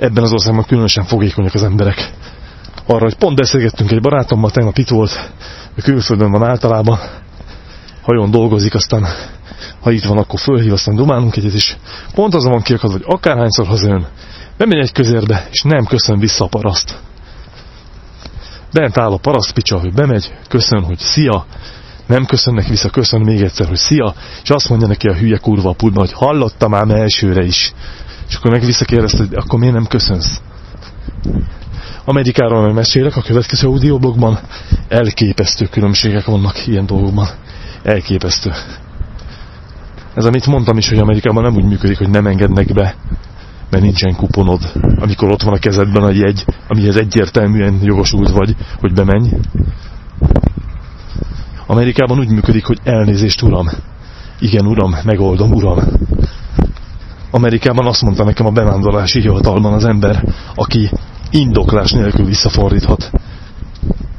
ebben az országban különösen fogékonyak az emberek. Arra, hogy pont beszélgettünk egy barátommal, tegnap itt volt, a külföldön van általában, hajón dolgozik, aztán ha itt van, akkor fölhív, aztán dumálunk egyet, és pont azon van kiakadva, hogy akárhányszor hazajön, bemegy egy közérbe, és nem köszön vissza a paraszt. Bent áll a parasztpicsa, hogy bemegy, köszön, hogy szia, nem köszönnek vissza, köszön még egyszer, hogy szia, és azt mondja neki a hülye kurva a pultban, hogy hallottam ám elsőre is. És akkor meg visszakérdezte, hogy akkor miért nem köszönsz? Amerikáról meg mesélek a következő audioblogban. Elképesztő különbségek vannak ilyen dolgokban. Elképesztő. Ez amit mondtam is, hogy Amerikában nem úgy működik, hogy nem engednek be, mert nincsen kuponod, amikor ott van a kezedben a jegy, amihez egyértelműen jogosult vagy, hogy bemenj. Amerikában úgy működik, hogy elnézést, uram. Igen, uram, megoldom, uram. Amerikában azt mondta nekem a bevándorlási hivatalban az ember, aki indoklás nélkül visszafordíthat.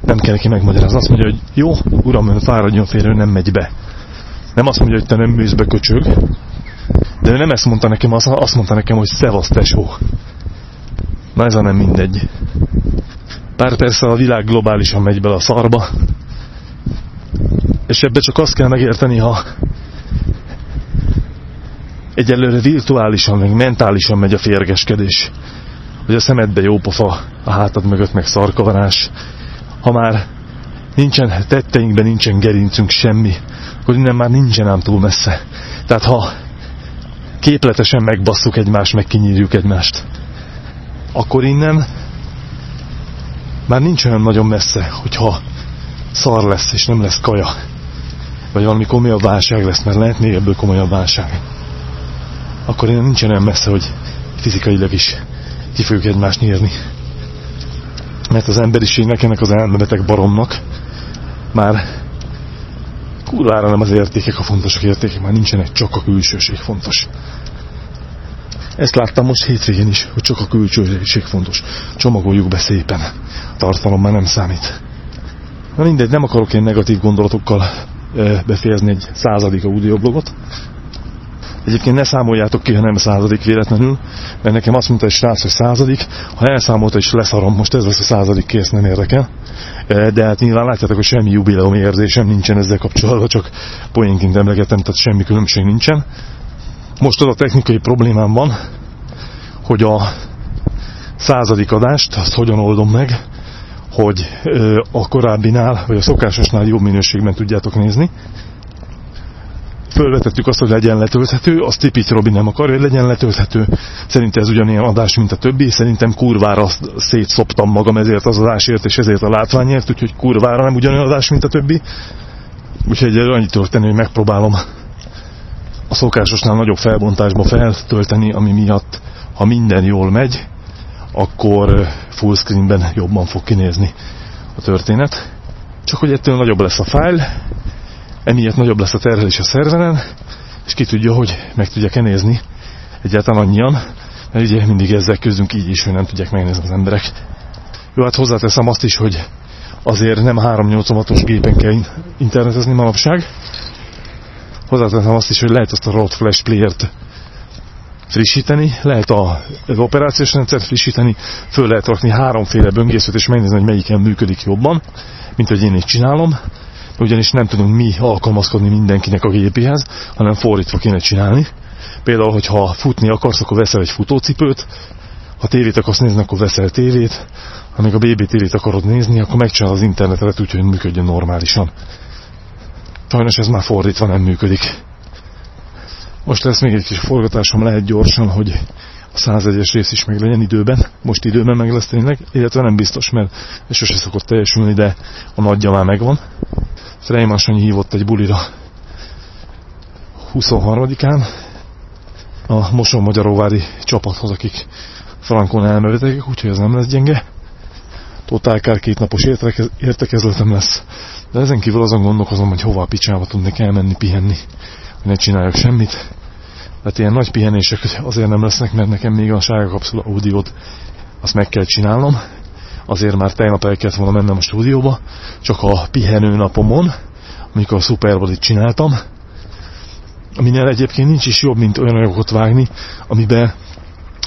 Nem kell neki megmagyarázni. Azt mondja, hogy jó, uram, ön fáradjon félre, ő nem megy be. Nem azt mondja, hogy te nem műsz be, köcsög. De ő nem ezt mondta nekem, azt mondta nekem, hogy szevasz, tesó. Na ez a nem mindegy. Bár persze a világ globálisan megy bele a szarba, és ebbe csak azt kell megérteni, ha egyelőre virtuálisan, meg mentálisan megy a férgeskedés. Hogy a szemedbe jó pofa, a hátad mögött meg szarkavarás. Ha már nincsen tetteinkben, nincsen gerincünk semmi, akkor innen már nincsen ám túl messze. Tehát ha képletesen megbasszuk egymást, meg kinyírjuk egymást, akkor innen már nincs olyan nagyon messze, hogyha szar lesz, és nem lesz kaja. Vagy valami komolyabb válság lesz, mert lehet még ebből komolyabb válság akkor én nincsen olyan messze, hogy fizikailag is ki fogjuk egymást nyírni. Mert az emberiségnek, ennek az elmebeteg baromnak már kurvára nem az értékek a fontosak értékek, már nincsenek, csak a külsőség fontos. Ezt láttam most hétvégén is, hogy csak a külsőség fontos. Csomagoljuk be szépen. A tartalom már nem számít. Na mindegy, nem akarok én negatív gondolatokkal befejezni egy századik audioblogot. Egyébként ne számoljátok ki, ha nem századik véletlenül, mert nekem azt mondta egy srác, hogy századik, ha elszámolta és leszarom, most ez lesz a századik kész, nem érdekel. De hát nyilván látjátok, hogy semmi jubileum érzésem nincsen ezzel kapcsolatban, csak poénként emlegetem, tehát semmi különbség nincsen. Most az a technikai problémám van, hogy a századik adást, azt hogyan oldom meg, hogy a korábbinál, vagy a szokásosnál jobb minőségben tudjátok nézni. Fölvetettük azt, hogy legyen letölthető, azt Tipit Robi nem akarja, hogy legyen letölthető. Szerintem ez ugyanilyen adás, mint a többi. Szerintem kurvára szétszoptam magam ezért az adásért, és ezért a látványért, úgyhogy kurvára nem ugyanolyan adás, mint a többi. Úgyhogy annyit történni, hogy megpróbálom a szokásosnál nagyobb felbontásba feltölteni, ami miatt, ha minden jól megy, akkor fullscreenben jobban fog kinézni a történet. Csak hogy ettől nagyobb lesz a fájl, emiatt nagyobb lesz a terhelés a szerveren, és ki tudja, hogy meg tudják-e nézni egyáltalán annyian, mert ugye mindig ezzel közünk így is, hogy nem tudják megnézni az emberek. Jó, hát hozzáteszem azt is, hogy azért nem 386-os gépen kell internetezni manapság. Hozzáteszem azt is, hogy lehet azt a Rode Flash Player-t frissíteni, lehet a, operációs rendszert frissíteni, föl lehet rakni háromféle böngészőt, és megnézni, hogy melyiken működik jobban, mint hogy én így csinálom, ugyanis nem tudunk mi alkalmazkodni mindenkinek a gépéhez, hanem fordítva kéne csinálni. Például, hogyha futni akarsz, akkor veszel egy futócipőt, ha tévét akarsz nézni, akkor veszel tévét, ha még a BB tévét akarod nézni, akkor megcsinálod az internetet úgy, hogy működjön normálisan. Sajnos ez már fordítva nem működik. Most lesz még egy kis forgatásom, lehet gyorsan, hogy 101-es rész is meg legyen időben. Most időben meg lesz tényleg, illetve nem biztos, mert ez sose szokott teljesülni, de a nagyja már megvan. Freyman Sanyi hívott egy bulira 23-án a Moson Magyaróvári csapathoz, akik frankon elmevetek, úgyhogy ez nem lesz gyenge. Totálkár két napos értekezletem lesz. De ezen kívül azon gondolkozom, hogy hova a picsába tudnék elmenni, pihenni ne csináljak semmit. Tehát ilyen nagy pihenések azért nem lesznek, mert nekem még a sárga kapszula audiót azt meg kell csinálnom. Azért már tegnap el kellett volna mennem a stúdióba, csak a pihenő napomon, amikor a Superbody csináltam, aminél egyébként nincs is jobb, mint olyan anyagokat vágni, amiben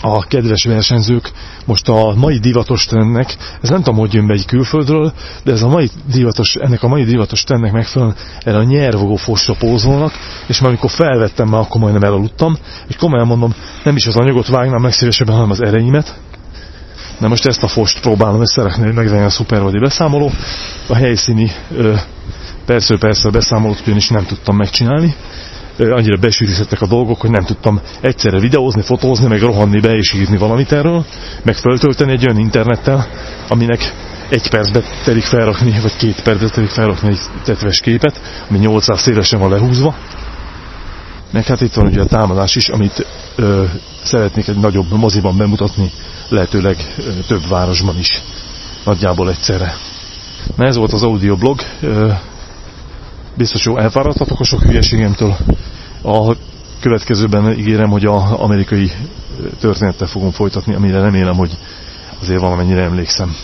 a kedves versenyzők most a mai divatos trendnek, ez nem tudom, hogy jön be egy külföldről, de ez a mai divatos, ennek a mai divatos trendnek megfelelően erre a nyervogó fosra pózolnak, és már amikor felvettem, már akkor majdnem elaludtam, és komolyan mondom, nem is az anyagot vágnám legszívesebben, hanem az erejémet. De most ezt a fost próbálom összerakni, hogy megvenni a szupervadi beszámoló. A helyszíni persze-persze beszámolót ugyanis nem tudtam megcsinálni, annyira besűrűzhettek a dolgok, hogy nem tudtam egyszerre videózni, fotózni, meg rohanni be és írni valamit erről, meg föltölteni egy olyan internettel, aminek egy percbe telik felrakni, vagy két percbe telik felrakni egy tetves képet, ami 800 szélesen van lehúzva. Meg hát itt van ugye a támadás is, amit ö, szeretnék egy nagyobb moziban bemutatni, lehetőleg ö, több városban is, nagyjából egyszerre. Na ez volt az audioblog, biztos jó elfáradtatok a sok hülyeségemtől. A következőben ígérem, hogy a amerikai történettel fogom folytatni, amire remélem, hogy azért valamennyire emlékszem.